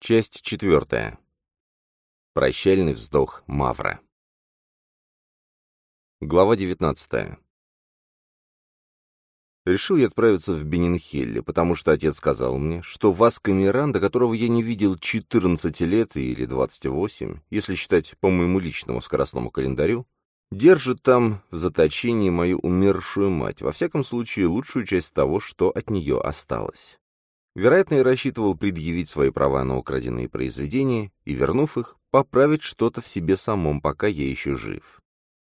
Часть четвертая. Прощальный вздох Мавра. Глава девятнадцатая. Решил я отправиться в Бенинхелле, потому что отец сказал мне, что Васко Миранда, которого я не видел 14 лет или 28, если считать по моему личному скоростному календарю, держит там в заточении мою умершую мать, во всяком случае лучшую часть того, что от нее осталось. Вероятно, я рассчитывал предъявить свои права на украденные произведения и, вернув их, поправить что-то в себе самом, пока я еще жив.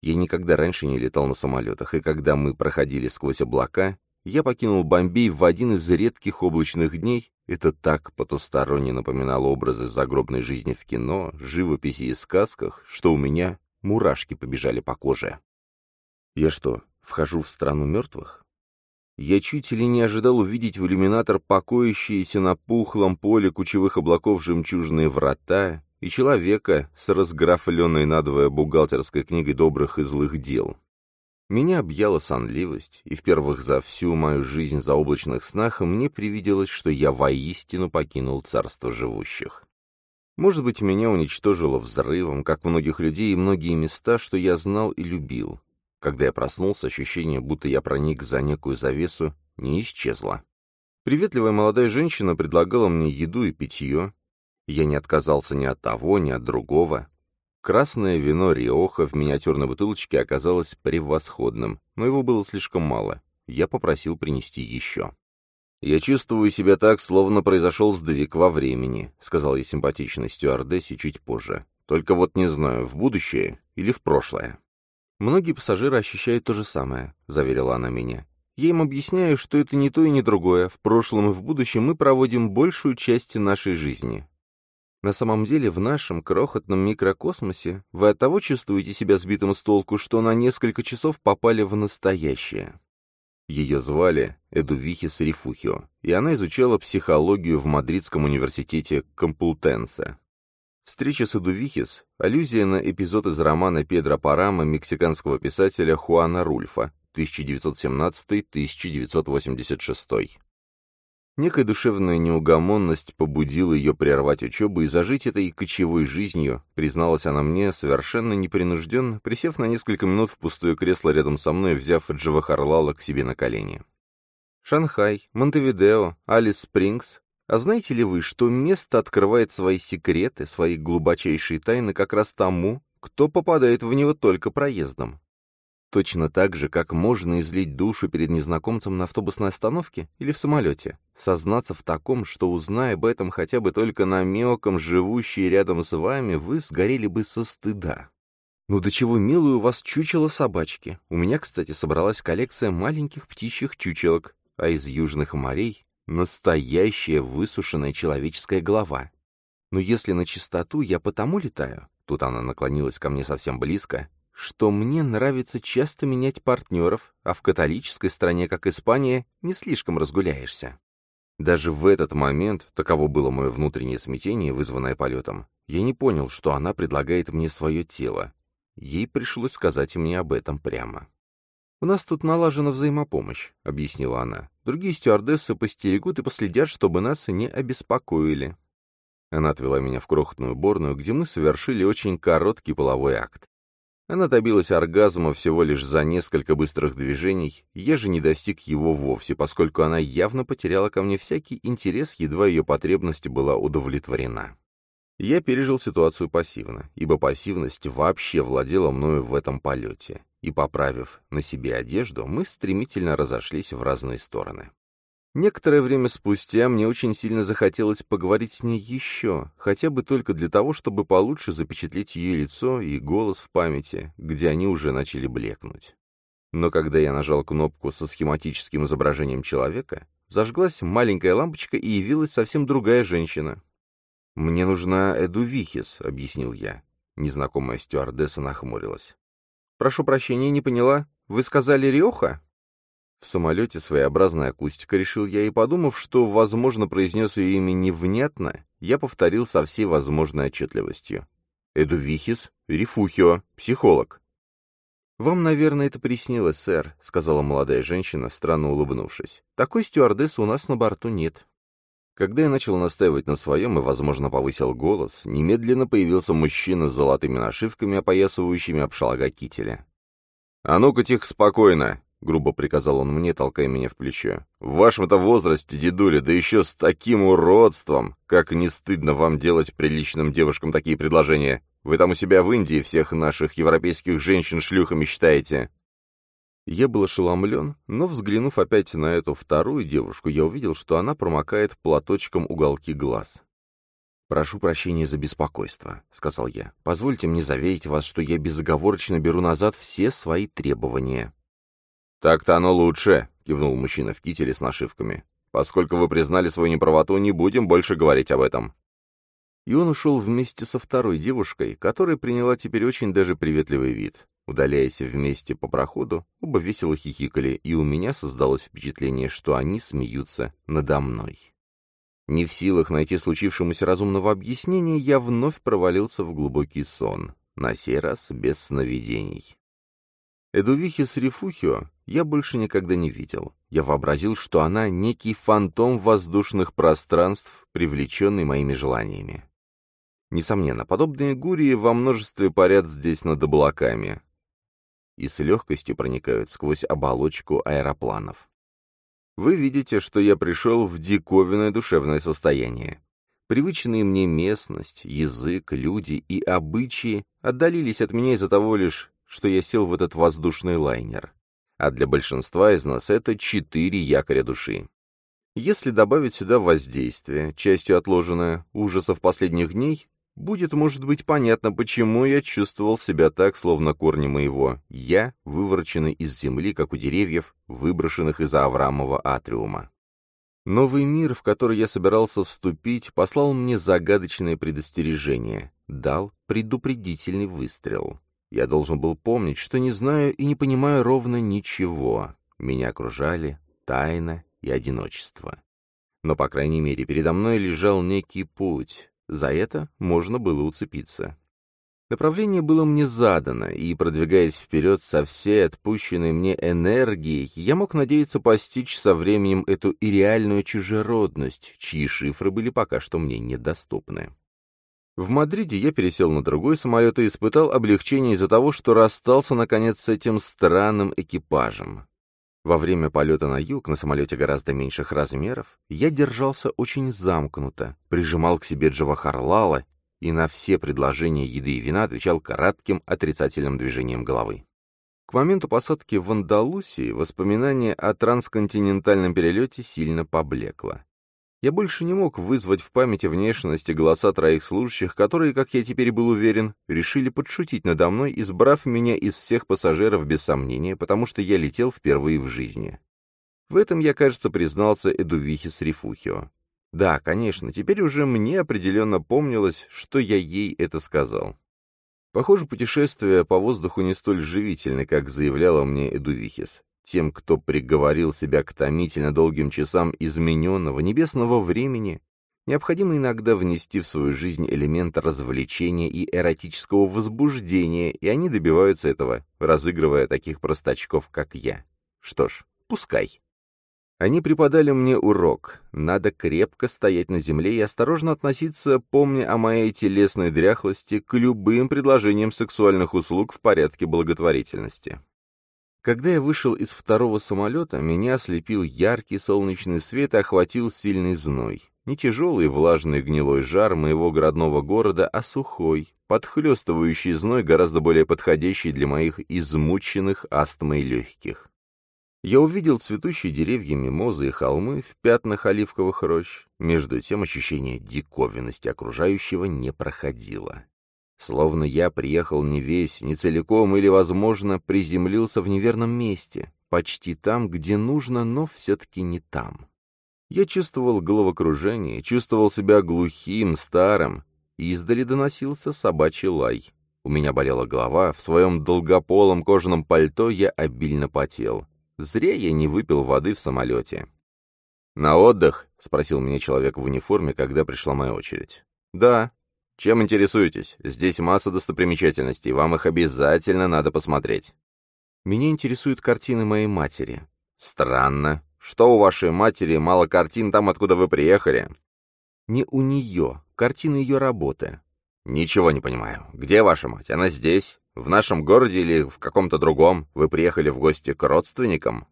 Я никогда раньше не летал на самолетах, и когда мы проходили сквозь облака, я покинул Бомбей в один из редких облачных дней. Это так потусторонне напоминало образы загробной жизни в кино, живописи и сказках, что у меня мурашки побежали по коже. Я что, вхожу в страну мертвых? Я чуть ли не ожидал увидеть в иллюминатор покоящиеся на пухлом поле кучевых облаков жемчужные врата и человека с разграфленной надвое бухгалтерской книгой добрых и злых дел. Меня объяла сонливость, и впервых за всю мою жизнь за облачных снах мне привиделось, что я воистину покинул царство живущих. Может быть, меня уничтожило взрывом, как многих людей и многие места, что я знал и любил, когда я проснулся, ощущение, будто я проник за некую завесу, не исчезло. Приветливая молодая женщина предлагала мне еду и питье. Я не отказался ни от того, ни от другого. Красное вино Риоха в миниатюрной бутылочке оказалось превосходным, но его было слишком мало. Я попросил принести еще. «Я чувствую себя так, словно произошел сдвиг во времени», — сказал я симпатичной стюардессе чуть позже. «Только вот не знаю, в будущее или в прошлое». «Многие пассажиры ощущают то же самое», — заверила она меня. «Я им объясняю, что это не то и не другое. В прошлом и в будущем мы проводим большую часть нашей жизни. На самом деле, в нашем крохотном микрокосмосе вы от того чувствуете себя сбитым с толку, что на несколько часов попали в настоящее». Ее звали Эдувихис Рифухио, и она изучала психологию в Мадридском университете Компултенсе. Встреча с Эдувихис — аллюзия на эпизод из романа Педро Парама мексиканского писателя Хуана Рульфа 1917-1986. Некая душевная неугомонность побудила ее прервать учебу и зажить этой кочевой жизнью, призналась она мне совершенно непринужденно, присев на несколько минут в пустое кресло рядом со мной, взяв Джавахарлала к себе на колени. Шанхай, Монтевидео, Алис Спрингс а знаете ли вы, что место открывает свои секреты, свои глубочайшие тайны как раз тому, кто попадает в него только проездом? Точно так же, как можно излить душу перед незнакомцем на автобусной остановке или в самолете, сознаться в таком, что, узная об этом хотя бы только намеком, живущие рядом с вами, вы сгорели бы со стыда. Ну до чего милую у вас чучело собачки. У меня, кстати, собралась коллекция маленьких птичьих чучелок, а из южных морей Настоящая высушенная человеческая голова. Но если на чистоту, я потому летаю, тут она наклонилась ко мне совсем близко, что мне нравится часто менять партнеров, а в католической стране, как Испания, не слишком разгуляешься. Даже в этот момент, таково было мое внутреннее смятение, вызванное полетом, я не понял, что она предлагает мне свое тело. Ей пришлось сказать мне об этом прямо. «У нас тут налажена взаимопомощь», — объяснила она. «Другие стюардессы постерегут и последят, чтобы нас не обеспокоили». Она отвела меня в крохотную уборную, где мы совершили очень короткий половой акт. Она добилась оргазма всего лишь за несколько быстрых движений, я же не достиг его вовсе, поскольку она явно потеряла ко мне всякий интерес, едва ее потребность была удовлетворена. Я пережил ситуацию пассивно, ибо пассивность вообще владела мною в этом полете и, поправив на себе одежду, мы стремительно разошлись в разные стороны. Некоторое время спустя мне очень сильно захотелось поговорить с ней еще, хотя бы только для того, чтобы получше запечатлеть ее лицо и голос в памяти, где они уже начали блекнуть. Но когда я нажал кнопку со схематическим изображением человека, зажглась маленькая лампочка и явилась совсем другая женщина. «Мне нужна Эду Вихис», — объяснил я. Незнакомая стюардесса нахмурилась. «Прошу прощения, не поняла. Вы сказали Риоха?» В самолете своеобразная акустика, решил я, и, подумав, что, возможно, произнес ее имя невнятно, я повторил со всей возможной отчетливостью. «Эдувихис Рифухио, психолог». «Вам, наверное, это приснилось, сэр», — сказала молодая женщина, странно улыбнувшись. «Такой стюардессы у нас на борту нет». Когда я начал настаивать на своем и, возможно, повысил голос, немедленно появился мужчина с золотыми нашивками, опоясывающими обшалага кителя. «А ну-ка, тихо, спокойно!» — грубо приказал он мне, толкая меня в плечо. «В вашем-то возрасте, дедуля, да еще с таким уродством! Как не стыдно вам делать приличным девушкам такие предложения! Вы там у себя в Индии всех наших европейских женщин шлюхами считаете!» Я был ошеломлен, но, взглянув опять на эту вторую девушку, я увидел, что она промокает платочком уголки глаз. «Прошу прощения за беспокойство», — сказал я. «Позвольте мне заверить вас, что я безоговорочно беру назад все свои требования». «Так-то оно лучше», — кивнул мужчина в кителе с нашивками. «Поскольку вы признали свою неправоту, не будем больше говорить об этом». И он ушел вместе со второй девушкой, которая приняла теперь очень даже приветливый вид. Удаляясь вместе по проходу, оба весело хихикали, и у меня создалось впечатление, что они смеются надо мной. Не в силах найти случившемуся разумного объяснения, я вновь провалился в глубокий сон, на сей раз без сновидений. Эдувихи с Рифухио я больше никогда не видел. Я вообразил, что она некий фантом воздушных пространств, привлеченный моими желаниями. Несомненно, подобные гурии во множестве парят здесь над облаками и с легкостью проникают сквозь оболочку аэропланов. Вы видите, что я пришел в диковинное душевное состояние. Привычные мне местность, язык, люди и обычаи отдалились от меня из-за того лишь, что я сел в этот воздушный лайнер. А для большинства из нас это четыре якоря души. Если добавить сюда воздействие, частью отложенное, ужасов последних дней, Будет, может быть, понятно, почему я чувствовал себя так, словно корни моего «я» выворочены из земли, как у деревьев, выброшенных из Авраамова атриума. Новый мир, в который я собирался вступить, послал мне загадочное предостережение, дал предупредительный выстрел. Я должен был помнить, что не знаю и не понимаю ровно ничего. Меня окружали тайна и одиночество. Но, по крайней мере, передо мной лежал некий путь, за это можно было уцепиться. Направление было мне задано, и, продвигаясь вперед со всей отпущенной мне энергией, я мог надеяться постичь со временем эту и чужеродность, чьи шифры были пока что мне недоступны. В Мадриде я пересел на другой самолет и испытал облегчение из-за того, что расстался, наконец, с этим странным экипажем. Во время полета на юг, на самолете гораздо меньших размеров, я держался очень замкнуто, прижимал к себе Джавахарлала и на все предложения еды и вина отвечал коротким отрицательным движением головы. К моменту посадки в Андалусии воспоминание о трансконтинентальном перелете сильно поблекло. Я больше не мог вызвать в памяти внешности голоса троих служащих, которые, как я теперь был уверен, решили подшутить надо мной, избрав меня из всех пассажиров без сомнения, потому что я летел впервые в жизни. В этом я, кажется, признался Эдувихис Рифухио. Да, конечно, теперь уже мне определенно помнилось, что я ей это сказал. Похоже, путешествие по воздуху не столь живительны, как заявляла мне Эдувихис. Тем, кто приговорил себя к томительно долгим часам измененного небесного времени, необходимо иногда внести в свою жизнь элемент развлечения и эротического возбуждения, и они добиваются этого, разыгрывая таких простачков, как я. Что ж, пускай. Они преподали мне урок. Надо крепко стоять на земле и осторожно относиться, помня о моей телесной дряхлости, к любым предложениям сексуальных услуг в порядке благотворительности. Когда я вышел из второго самолета, меня ослепил яркий солнечный свет и охватил сильный зной. Не тяжелый влажный гнилой жар моего городного города, а сухой, подхлестывающий зной, гораздо более подходящий для моих измученных астмой легких. Я увидел цветущие деревья мимозы и холмы в пятнах оливковых рощ. Между тем ощущение диковинности окружающего не проходило. Словно я приехал не весь, не целиком или, возможно, приземлился в неверном месте, почти там, где нужно, но все-таки не там. Я чувствовал головокружение, чувствовал себя глухим, старым, издали доносился собачий лай. У меня болела голова, в своем долгополом кожаном пальто я обильно потел. Зря я не выпил воды в самолете. «На отдых?» — спросил меня человек в униформе, когда пришла моя очередь. «Да», чем интересуетесь? Здесь масса достопримечательностей, вам их обязательно надо посмотреть. Меня интересуют картины моей матери. Странно. Что у вашей матери мало картин там, откуда вы приехали? Не у нее, картина ее работы. «Ничего не понимаю. Где ваша мать? Она здесь? В нашем городе или в каком-то другом? Вы приехали в гости к родственникам?»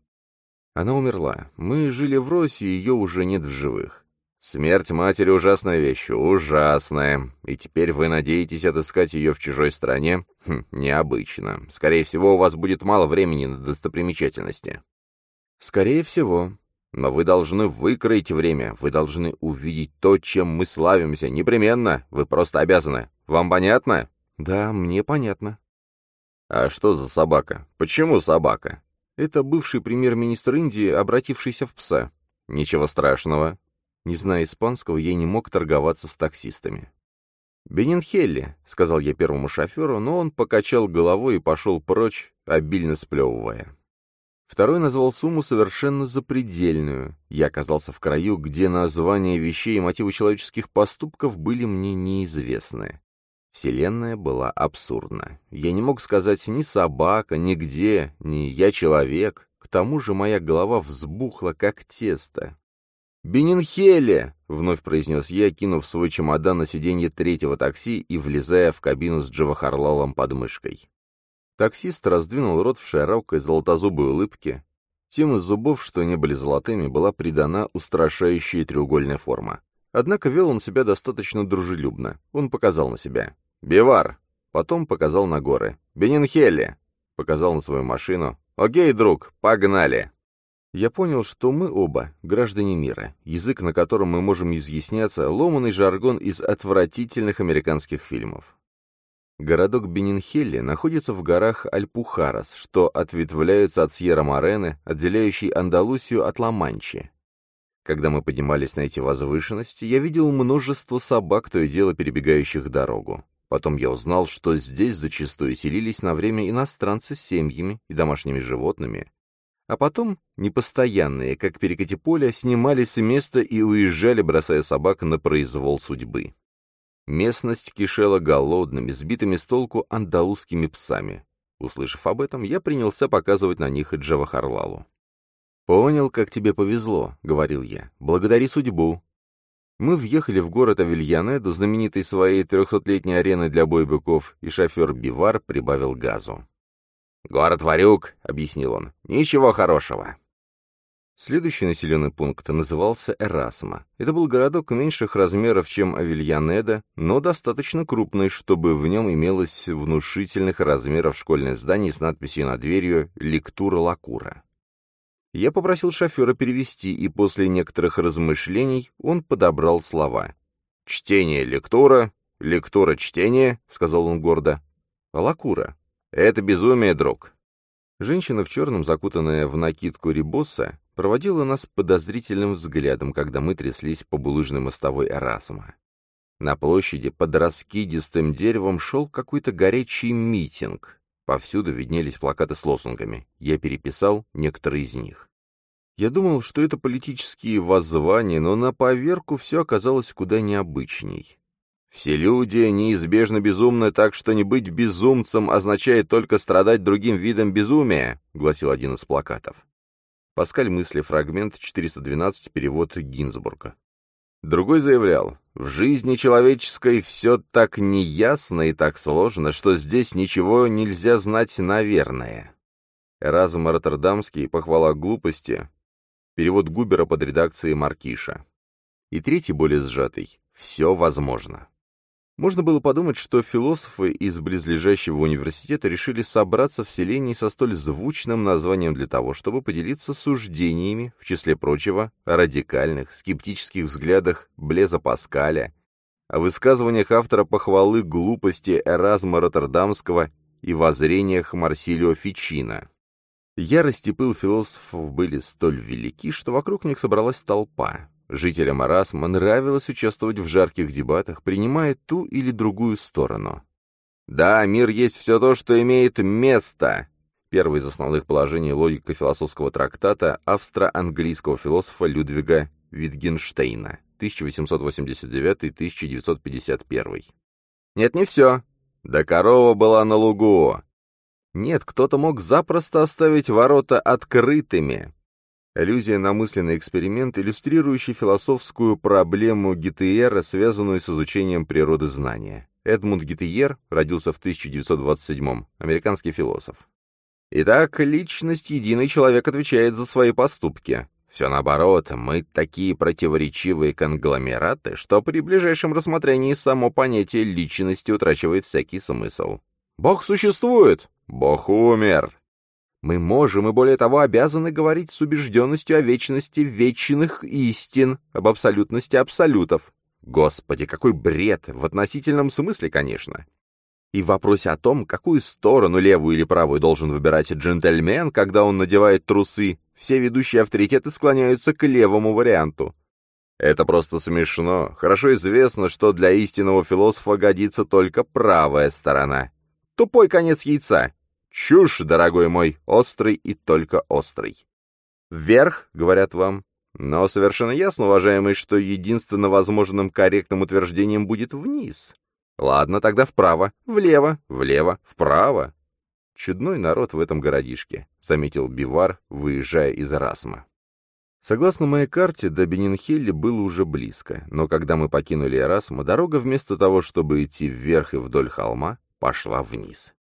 Она умерла. Мы жили в Росе, ее уже нет в живых. Смерть матери — ужасная вещь, ужасная. И теперь вы надеетесь отыскать ее в чужой стране? Хм, необычно. Скорее всего, у вас будет мало времени на достопримечательности. Скорее всего. Но вы должны выкроить время, вы должны увидеть то, чем мы славимся. Непременно. Вы просто обязаны. Вам понятно? Да, мне понятно. А что за собака? Почему собака? Это бывший премьер-министр Индии, обратившийся в пса. Ничего страшного. Не зная испанского, я не мог торговаться с таксистами. «Бенинхелли», — сказал я первому шоферу, но он покачал головой и пошел прочь, обильно сплевывая. Второй назвал сумму совершенно запредельную. Я оказался в краю, где названия вещей и мотивы человеческих поступков были мне неизвестны. Вселенная была абсурдна. Я не мог сказать ни собака, ни где, ни я человек. К тому же моя голова взбухла, как тесто. «Бенинхеле!» — вновь произнес я, кинув свой чемодан на сиденье третьего такси и влезая в кабину с Джавахарлалом под мышкой. Таксист раздвинул рот в широкой золотозубой улыбке. Тем из зубов, что не были золотыми, была придана устрашающая треугольная форма. Однако вел он себя достаточно дружелюбно. Он показал на себя. «Бивар!» Потом показал на горы. «Бенинхеле!» Показал на свою машину. «Окей, друг, погнали!» Я понял, что мы оба граждане мира, язык, на котором мы можем изъясняться, ломанный жаргон из отвратительных американских фильмов. Городок Бенинхелли находится в горах Альпухарас, что ответвляются от Сьерра-Морены, отделяющей Андалусию от Ла-Манчи. Когда мы поднимались на эти возвышенности, я видел множество собак, то и дело перебегающих дорогу. Потом я узнал, что здесь зачастую селились на время иностранцы с семьями и домашними животными, а потом непостоянные, как перекати поля, снимались с места и уезжали, бросая собак на произвол судьбы. Местность кишела голодными, сбитыми с толку андалузскими псами. Услышав об этом, я принялся показывать на них Джавахарлалу. «Понял, как тебе повезло», — говорил я. «Благодари судьбу». Мы въехали в город Авильянеду, знаменитый своей трехсотлетней ареной для боя быков, и шофер Бивар прибавил газу. «Город Варюк», — объяснил он, — «ничего хорошего». Следующий населенный пункт назывался Эрасма. Это был городок меньших размеров, чем Авильянеда, но достаточно крупный, чтобы в нем имелось внушительных размеров школьное здание с надписью над дверью «Лектура Лакура». Я попросил шофера перевести, и после некоторых размышлений он подобрал слова. «Чтение, лектура, лектура, чтение», — сказал он гордо. «Лакура», «Это безумие, друг». Женщина в черном, закутанная в накидку рибосса, проводила нас подозрительным взглядом, когда мы тряслись по булыжной мостовой Эрасма. На площади под раскидистым деревом шел какой-то горячий митинг. Повсюду виднелись плакаты с лозунгами. Я переписал некоторые из них. Я думал, что это политические воззвания, но на поверку все оказалось куда необычней. Все люди неизбежно безумны, так что не быть безумцем означает только страдать другим видом безумия, гласил один из плакатов. Паскаль мысли, фрагмент 412, перевод Гинзбурга. Другой заявлял, в жизни человеческой все так неясно и так сложно, что здесь ничего нельзя знать наверное. Эразм Роттердамский, похвала глупости, перевод Губера под редакцией Маркиша. И третий, более сжатый, все возможно. Можно было подумать, что философы из близлежащего университета решили собраться в селении со столь звучным названием для того, чтобы поделиться суждениями, в числе прочего, о радикальных, скептических взглядах Блеза Паскаля, о высказываниях автора похвалы глупости Эразма Роттердамского и воззрениях Марсилио Фичина. Ярость и пыл философов были столь велики, что вокруг них собралась толпа. Жителям Арасма нравилось участвовать в жарких дебатах, принимая ту или другую сторону. «Да, мир есть все то, что имеет место!» Первое из основных положений логико-философского трактата австро-английского философа Людвига Витгенштейна, 1889-1951. «Нет, не все. Да корова была на лугу. Нет, кто-то мог запросто оставить ворота открытыми. Аллюзия на мысленный эксперимент, иллюстрирующий философскую проблему Гиттиера, связанную с изучением природы знания. Эдмунд Гиттиер родился в 1927 американский философ. Итак, личность единый человек отвечает за свои поступки. Все наоборот, мы такие противоречивые конгломераты, что при ближайшем рассмотрении само понятие личности утрачивает всякий смысл. Бог существует! Бог умер! Мы можем и, более того, обязаны говорить с убежденностью о вечности вечных истин, об абсолютности абсолютов. Господи, какой бред! В относительном смысле, конечно. И в вопросе о том, какую сторону, левую или правую, должен выбирать джентльмен, когда он надевает трусы, все ведущие авторитеты склоняются к левому варианту. Это просто смешно. Хорошо известно, что для истинного философа годится только правая сторона. Тупой конец яйца. Чушь, дорогой мой, острый и только острый. Вверх, говорят вам. Но совершенно ясно, уважаемый, что единственно возможным корректным утверждением будет вниз. Ладно, тогда вправо, влево, влево, вправо. Чудной народ в этом городишке, заметил Бивар, выезжая из Расма. Согласно моей карте, до Бенинхелли было уже близко, но когда мы покинули Эрасма, дорога вместо того, чтобы идти вверх и вдоль холма, пошла вниз.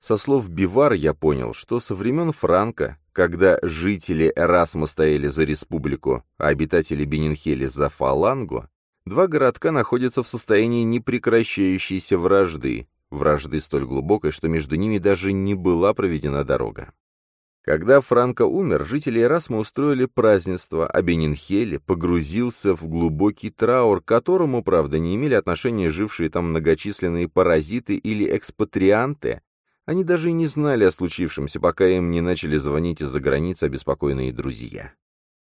Со слов Бивар я понял, что со времен Франка, когда жители Эрасма стояли за республику, а обитатели Бенинхели за фалангу, Два городка находятся в состоянии непрекращающейся вражды, вражды столь глубокой, что между ними даже не была проведена дорога. Когда Франко умер, жители Эрасма устроили празднество, а Бенинхеле погрузился в глубокий траур, к которому, правда, не имели отношения жившие там многочисленные паразиты или экспатрианты. Они даже и не знали о случившемся, пока им не начали звонить из-за границы обеспокоенные друзья.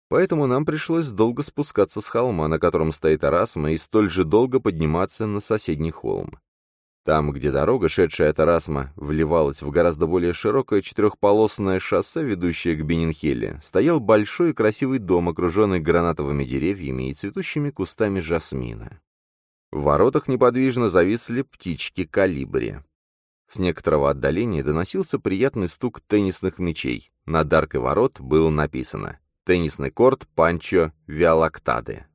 Поэтому нам пришлось долго спускаться с холма, на котором стоит Арасма, и столь же долго подниматься на соседний холм. Там, где дорога, шедшая от Арасма, вливалась в гораздо более широкое четырехполосное шоссе, ведущее к Бенинхеле, стоял большой и красивый дом, окруженный гранатовыми деревьями и цветущими кустами жасмина. В воротах неподвижно зависли птички калибри. С некоторого отдаления доносился приятный стук теннисных мячей. Над аркой ворот было написано теннисный корт Панчо Виалактады.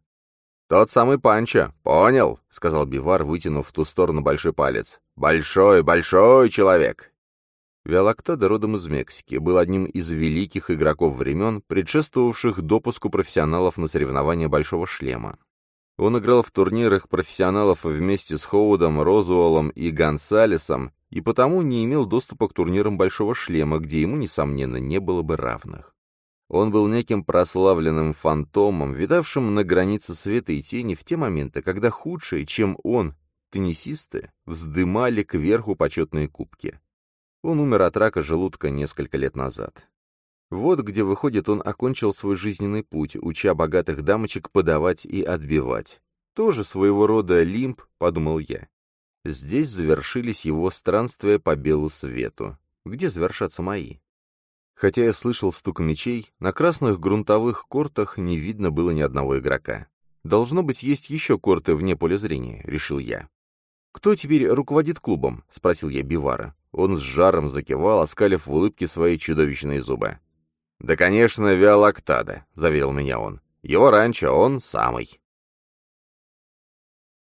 «Тот самый Панчо, понял», — сказал Бивар, вытянув в ту сторону большой палец. «Большой, большой человек». Виалактада родом из Мексики, был одним из великих игроков времен, предшествовавших допуску профессионалов на соревнования Большого Шлема. Он играл в турнирах профессионалов вместе с Хоудом, Розуолом и Гонсалесом, и потому не имел доступа к турнирам Большого Шлема, где ему, несомненно, не было бы равных. Он был неким прославленным фантомом, видавшим на границе света и тени в те моменты, когда худшие, чем он, теннисисты, вздымали кверху почетные кубки. Он умер от рака желудка несколько лет назад. Вот где, выходит, он окончил свой жизненный путь, уча богатых дамочек подавать и отбивать. Тоже своего рода лимб, подумал я. Здесь завершились его странствия по белу свету. Где завершатся мои? Хотя я слышал стук мечей, на красных грунтовых кортах не видно было ни одного игрока. Должно быть, есть еще корты вне поля зрения, решил я. «Кто теперь руководит клубом?» — спросил я Бивара. Он с жаром закивал, оскалив в улыбке свои чудовищные зубы. «Да, конечно, Виолактада», — заверил меня он. «Его раньше он самый».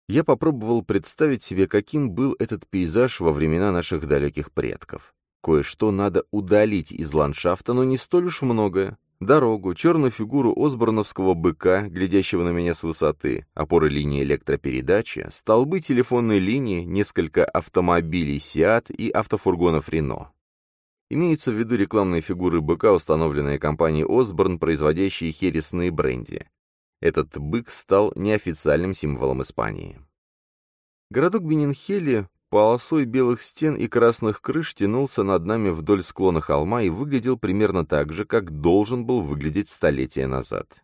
Я попробовал представить себе, каким был этот пейзаж во времена наших далеких предков. Кое-что надо удалить из ландшафта, но не столь уж многое. Дорогу, черную фигуру осборновского быка, глядящего на меня с высоты, опоры линии электропередачи, столбы телефонной линии, несколько автомобилей «Сиат» и автофургонов «Рено». Имеются в виду рекламные фигуры быка, установленные компанией «Осборн», производящие хересные бренди. Этот бык стал неофициальным символом Испании. Городок Бенинхели полосой белых стен и красных крыш тянулся над нами вдоль склона холма и выглядел примерно так же, как должен был выглядеть столетия назад.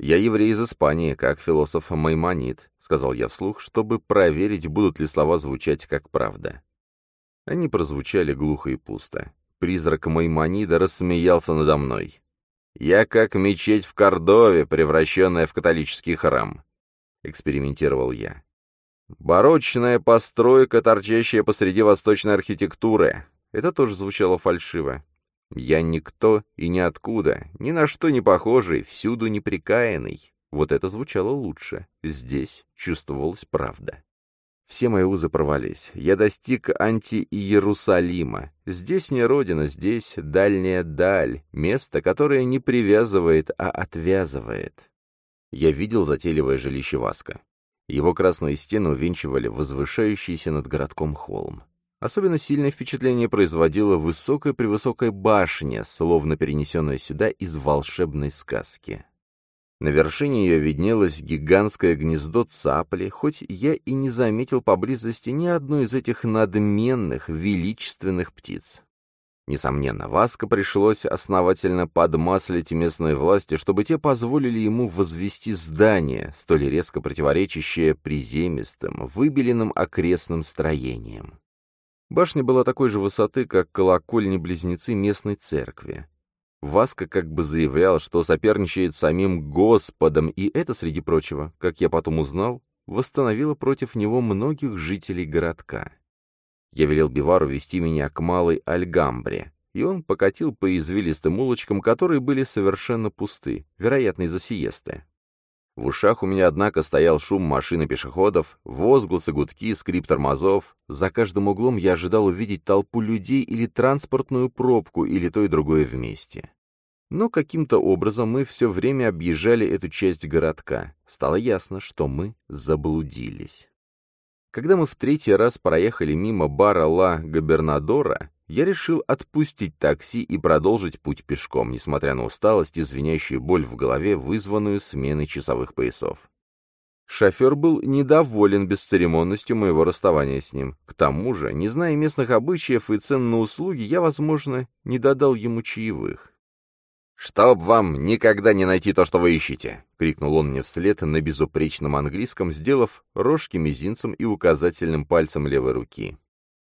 «Я еврей из Испании, как философ Маймонид», — сказал я вслух, чтобы проверить, будут ли слова звучать как правда. Они прозвучали глухо и пусто. Призрак Маймонида рассмеялся надо мной. «Я как мечеть в Кордове, превращенная в католический храм», — экспериментировал я. Барочная постройка, торчащая посреди восточной архитектуры. Это тоже звучало фальшиво. Я никто и ниоткуда, ни на что не похожий, всюду неприкаянный. Вот это звучало лучше. Здесь чувствовалась правда. Все мои узы порвались. Я достиг анти-Иерусалима. Здесь не родина, здесь дальняя даль, место, которое не привязывает, а отвязывает. Я видел затейливое жилище Васка. Его красные стены увенчивали возвышающийся над городком холм. Особенно сильное впечатление производила высокая-превысокая башня, словно перенесенная сюда из волшебной сказки. На вершине ее виднелось гигантское гнездо цапли, хоть я и не заметил поблизости ни одной из этих надменных, величественных птиц. Несомненно, Васко пришлось основательно подмаслить местные власти, чтобы те позволили ему возвести здание, столь резко противоречащее приземистым, выбеленным окрестным строениям. Башня была такой же высоты, как колокольни-близнецы местной церкви. Васка как бы заявлял, что соперничает с самим Господом, и это, среди прочего, как я потом узнал, восстановило против него многих жителей городка. Я велел Бивару вести меня к малой Альгамбре, и он покатил по извилистым улочкам, которые были совершенно пусты, вероятно, из-за сиесты. В ушах у меня, однако, стоял шум машин и пешеходов, возгласы, гудки, скрип тормозов. За каждым углом я ожидал увидеть толпу людей или транспортную пробку, или то и другое вместе. Но каким-то образом мы все время объезжали эту часть городка. Стало ясно, что мы заблудились. Когда мы в третий раз проехали мимо бара Ла Габернадора, я решил отпустить такси и продолжить путь пешком, несмотря на усталость и звенящую боль в голове, вызванную сменой часовых поясов. Шофер был недоволен бесцеремонностью моего расставания с ним. К тому же, не зная местных обычаев и цен на услуги, я, возможно, не додал ему чаевых. «Чтоб вам никогда не найти то, что вы ищете!» — крикнул он мне вслед на безупречном английском, сделав рожки мизинцем и указательным пальцем левой руки.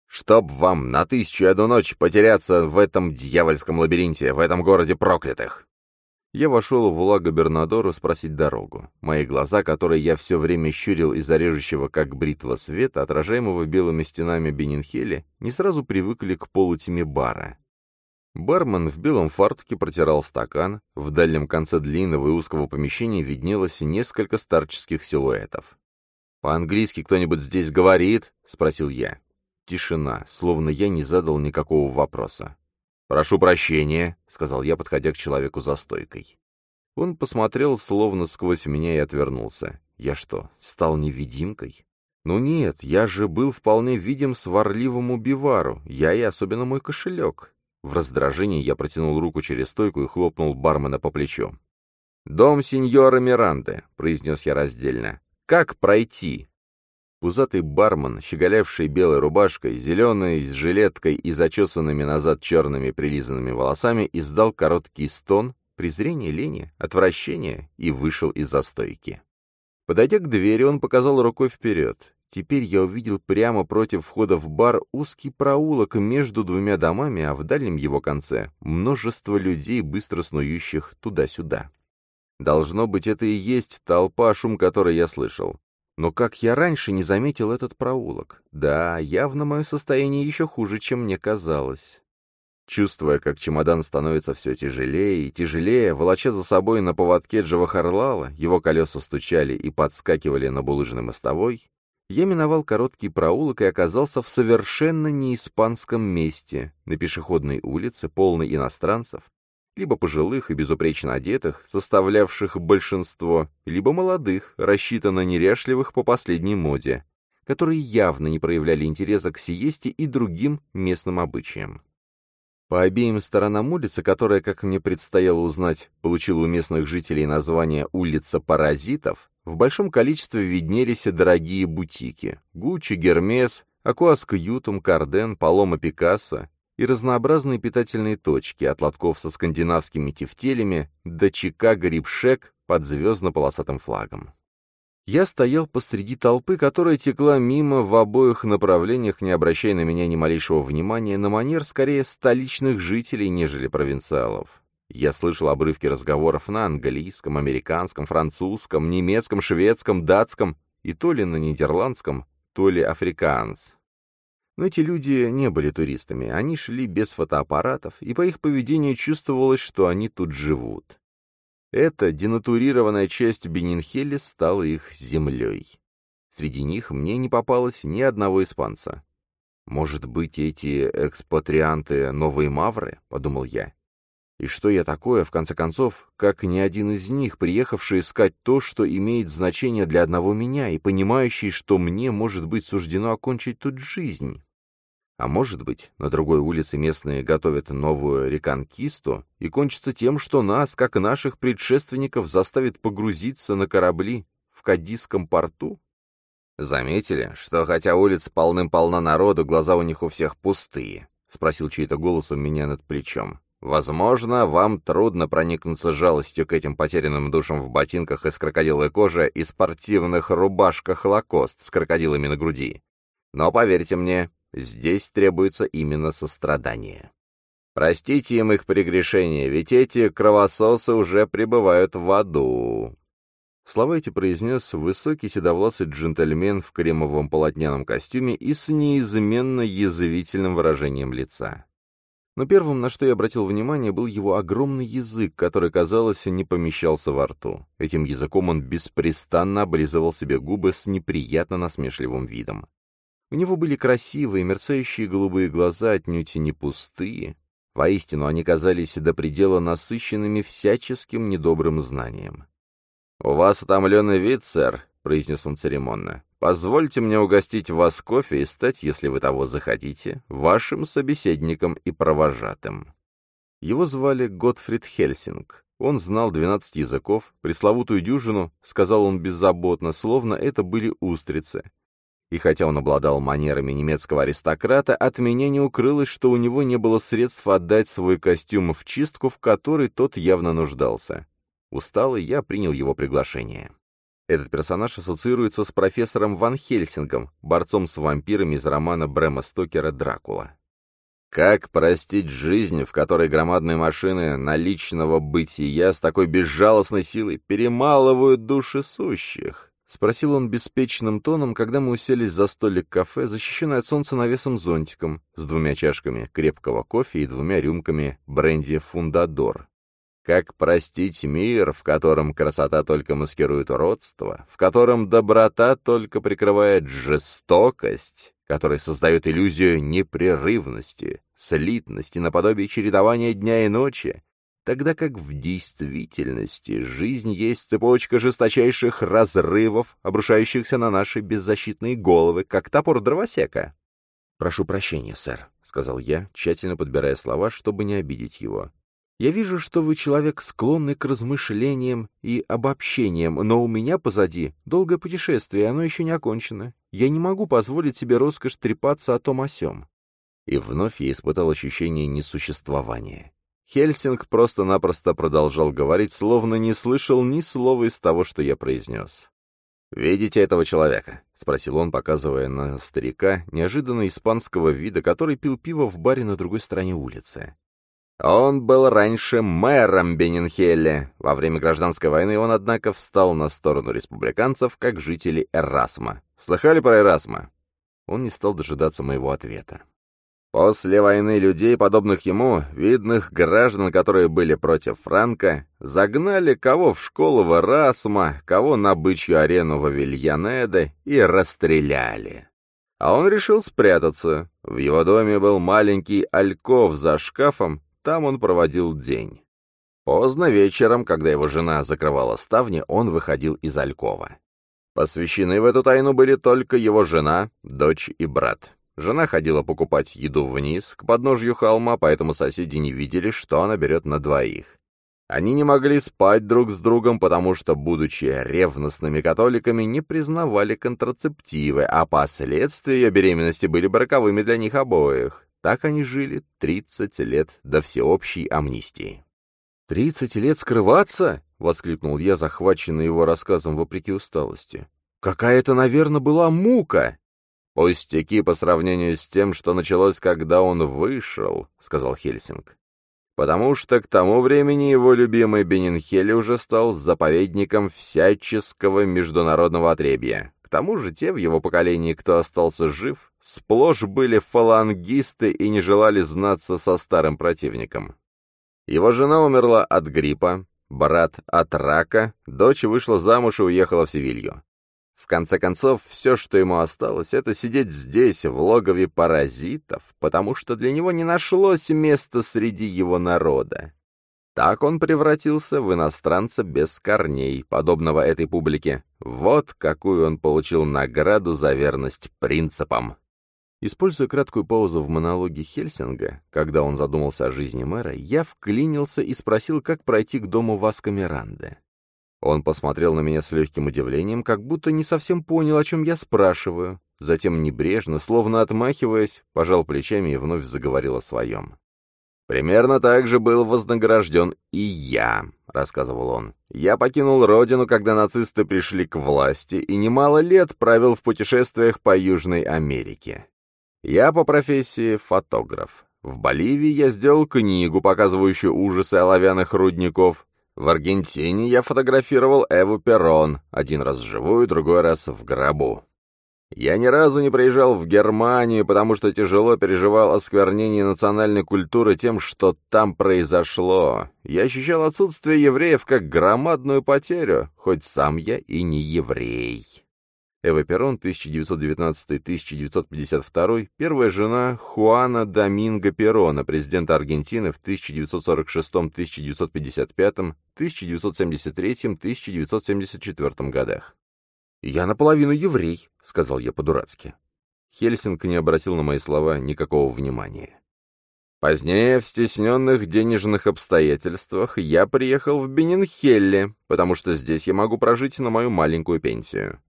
«Чтоб вам на тысячу и одну ночь потеряться в этом дьявольском лабиринте, в этом городе проклятых!» Я вошел в Ла-Губернадору спросить дорогу. Мои глаза, которые я все время щурил из-за режущего, как бритва света, отражаемого белыми стенами Бенинхеля, не сразу привыкли к полутьме бара. Бармен в белом фартуке протирал стакан, в дальнем конце длинного и узкого помещения виднелось несколько старческих силуэтов. «По-английски кто-нибудь здесь говорит?» — спросил я. Тишина, словно я не задал никакого вопроса. «Прошу прощения», — сказал я, подходя к человеку за стойкой. Он посмотрел словно сквозь меня и отвернулся. Я что, стал невидимкой? Ну нет, я же был вполне видим сварливому бивару, я и особенно мой кошелек. В раздражении я протянул руку через стойку и хлопнул бармена по плечу. «Дом сеньора Миранды», — произнес я раздельно. «Как пройти?» Пузатый бармен, щеголявший белой рубашкой, зеленой, с жилеткой и зачесанными назад черными прилизанными волосами, издал короткий стон, презрение лени, отвращение и вышел из застойки. Подойдя к двери, он показал рукой вперед. Теперь я увидел прямо против входа в бар узкий проулок между двумя домами, а в дальнем его конце множество людей, быстро снующих туда-сюда. Должно быть, это и есть толпа, шум которой я слышал. Но как я раньше не заметил этот проулок? Да, явно мое состояние еще хуже, чем мне казалось. Чувствуя, как чемодан становится все тяжелее и тяжелее, волоча за собой на поводке Джавахарлала, его колеса стучали и подскакивали на булыжной мостовой, я миновал короткий проулок и оказался в совершенно неиспанском месте, на пешеходной улице, полной иностранцев, либо пожилых и безупречно одетых, составлявших большинство, либо молодых, рассчитанно неряшливых по последней моде, которые явно не проявляли интереса к сиесте и другим местным обычаям. По обеим сторонам улицы, которая, как мне предстояло узнать, получила у местных жителей название «Улица паразитов», в большом количестве виднелись дорогие бутики — Гуччи, Гермес, Акуаска Ютум, Карден, Палома Пикассо и разнообразные питательные точки от лотков со скандинавскими тефтелями до Чикаго Рипшек под звездно-полосатым флагом. Я стоял посреди толпы, которая текла мимо в обоих направлениях, не обращая на меня ни малейшего внимания, на манер скорее столичных жителей, нежели провинциалов. Я слышал обрывки разговоров на английском, американском, французском, немецком, шведском, датском и то ли на нидерландском, то ли африканс. Но эти люди не были туристами, они шли без фотоаппаратов, и по их поведению чувствовалось, что они тут живут. Эта денатурированная часть Бенинхели стала их землей. Среди них мне не попалось ни одного испанца. «Может быть, эти экспатрианты — новые мавры?» — подумал я. И что я такое, в конце концов, как ни один из них, приехавший искать то, что имеет значение для одного меня, и понимающий, что мне, может быть, суждено окончить тут жизнь? А может быть, на другой улице местные готовят новую реконкисту и кончится тем, что нас, как наших предшественников, заставит погрузиться на корабли в Кадисском порту? «Заметили, что хотя улиц полным-полна народу, глаза у них у всех пустые?» — спросил чей-то голос у меня над плечом. «Возможно, вам трудно проникнуться жалостью к этим потерянным душам в ботинках из крокодиловой кожи и спортивных рубашках лакост с крокодилами на груди. Но поверьте мне, Здесь требуется именно сострадание. Простите им их прегрешения, ведь эти кровососы уже пребывают в аду. Слова эти произнес высокий седовласый джентльмен в кремовом полотняном костюме и с неизменно язвительным выражением лица. Но первым, на что я обратил внимание, был его огромный язык, который, казалось, не помещался во рту. Этим языком он беспрестанно облизывал себе губы с неприятно насмешливым видом. У него были красивые, мерцающие голубые глаза, отнюдь не пустые. Воистину, они казались до предела насыщенными всяческим недобрым знанием. «У вас утомленный вид, сэр», — произнес он церемонно. «Позвольте мне угостить вас кофе и стать, если вы того захотите, вашим собеседником и провожатым». Его звали Готфрид Хельсинг. Он знал двенадцать языков, пресловутую дюжину, сказал он беззаботно, словно это были устрицы, и хотя он обладал манерами немецкого аристократа, от меня не укрылось, что у него не было средств отдать свой костюм в чистку, в которой тот явно нуждался. Усталый, я принял его приглашение. Этот персонаж ассоциируется с профессором Ван Хельсингом, борцом с вампирами из романа Брэма Стокера «Дракула». Как простить жизнь, в которой громадные машины наличного бытия с такой безжалостной силой перемалывают души сущих? — спросил он беспечным тоном, когда мы уселись за столик кафе, защищенный от солнца навесом зонтиком, с двумя чашками крепкого кофе и двумя рюмками бренди «Фундадор». Как простить мир, в котором красота только маскирует уродство, в котором доброта только прикрывает жестокость, который создает иллюзию непрерывности, слитности наподобие чередования дня и ночи, тогда как в действительности жизнь есть цепочка жесточайших разрывов, обрушающихся на наши беззащитные головы, как топор дровосека. «Прошу прощения, сэр», — сказал я, тщательно подбирая слова, чтобы не обидеть его. «Я вижу, что вы человек, склонный к размышлениям и обобщениям, но у меня позади долгое путешествие, оно еще не окончено. Я не могу позволить себе роскошь трепаться о том о сём». И вновь я испытал ощущение несуществования. Хельсинг просто-напросто продолжал говорить, словно не слышал ни слова из того, что я произнес. «Видите этого человека?» — спросил он, показывая на старика, неожиданно испанского вида, который пил пиво в баре на другой стороне улицы. Он был раньше мэром Бенинхелля. Во время гражданской войны он, однако, встал на сторону республиканцев, как жители Эрасма. Слыхали про Эрасма? Он не стал дожидаться моего ответа. После войны людей, подобных ему, видных граждан, которые были против Франка, загнали кого в школу в Эрасма, кого на бычью арену в Авильянеде и расстреляли. А он решил спрятаться. В его доме был маленький альков за шкафом, там он проводил день. Поздно вечером, когда его жена закрывала ставни, он выходил из алькова. Посвящены в эту тайну были только его жена, дочь и брат. Жена ходила покупать еду вниз, к подножью холма, поэтому соседи не видели, что она берет на двоих. Они не могли спать друг с другом, потому что, будучи ревностными католиками, не признавали контрацептивы, а последствия ее беременности были браковыми для них обоих. Так они жили 30 лет до всеобщей амнистии. «Тридцать лет скрываться?» — воскликнул я, захваченный его рассказом вопреки усталости. «Какая это, наверное, была мука!» «Пустяки по сравнению с тем, что началось, когда он вышел», — сказал Хельсинг. «Потому что к тому времени его любимый Бенинхели уже стал заповедником всяческого международного отребья. К тому же те в его поколении, кто остался жив, сплошь были фалангисты и не желали знаться со старым противником. Его жена умерла от гриппа, брат от рака, дочь вышла замуж и уехала в Севилью. В конце концов, все, что ему осталось, это сидеть здесь, в логове паразитов, потому что для него не нашлось места среди его народа. Так он превратился в иностранца без корней, подобного этой публике. Вот какую он получил награду за верность принципам. Используя краткую паузу в монологе Хельсинга, когда он задумался о жизни мэра, я вклинился и спросил, как пройти к дому Васка Миранде. Он посмотрел на меня с легким удивлением, как будто не совсем понял, о чем я спрашиваю. Затем небрежно, словно отмахиваясь, пожал плечами и вновь заговорил о своем. «Примерно так же был вознагражден и я», — рассказывал он. «Я покинул родину, когда нацисты пришли к власти, и немало лет провел в путешествиях по Южной Америке. Я по профессии фотограф. В Боливии я сделал книгу, показывающую ужасы оловянных рудников. В Аргентине я фотографировал Эву Перрон, один раз живую, другой раз в гробу. Я ни разу не приезжал в Германию, потому что тяжело переживал осквернение национальной культуры тем, что там произошло. Я ощущал отсутствие евреев как громадную потерю, хоть сам я и не еврей. Эва Перрон, 1919-1952, первая жена Хуана Доминго Перрона, президента Аргентины в 1946-1955, 1973-1974 годах. «Я наполовину еврей», — сказал я по-дурацки. Хельсинг не обратил на мои слова никакого внимания. Позднее, в стесненных денежных обстоятельствах, я приехал в Бенинхелле, потому что здесь я могу прожить на мою маленькую пенсию.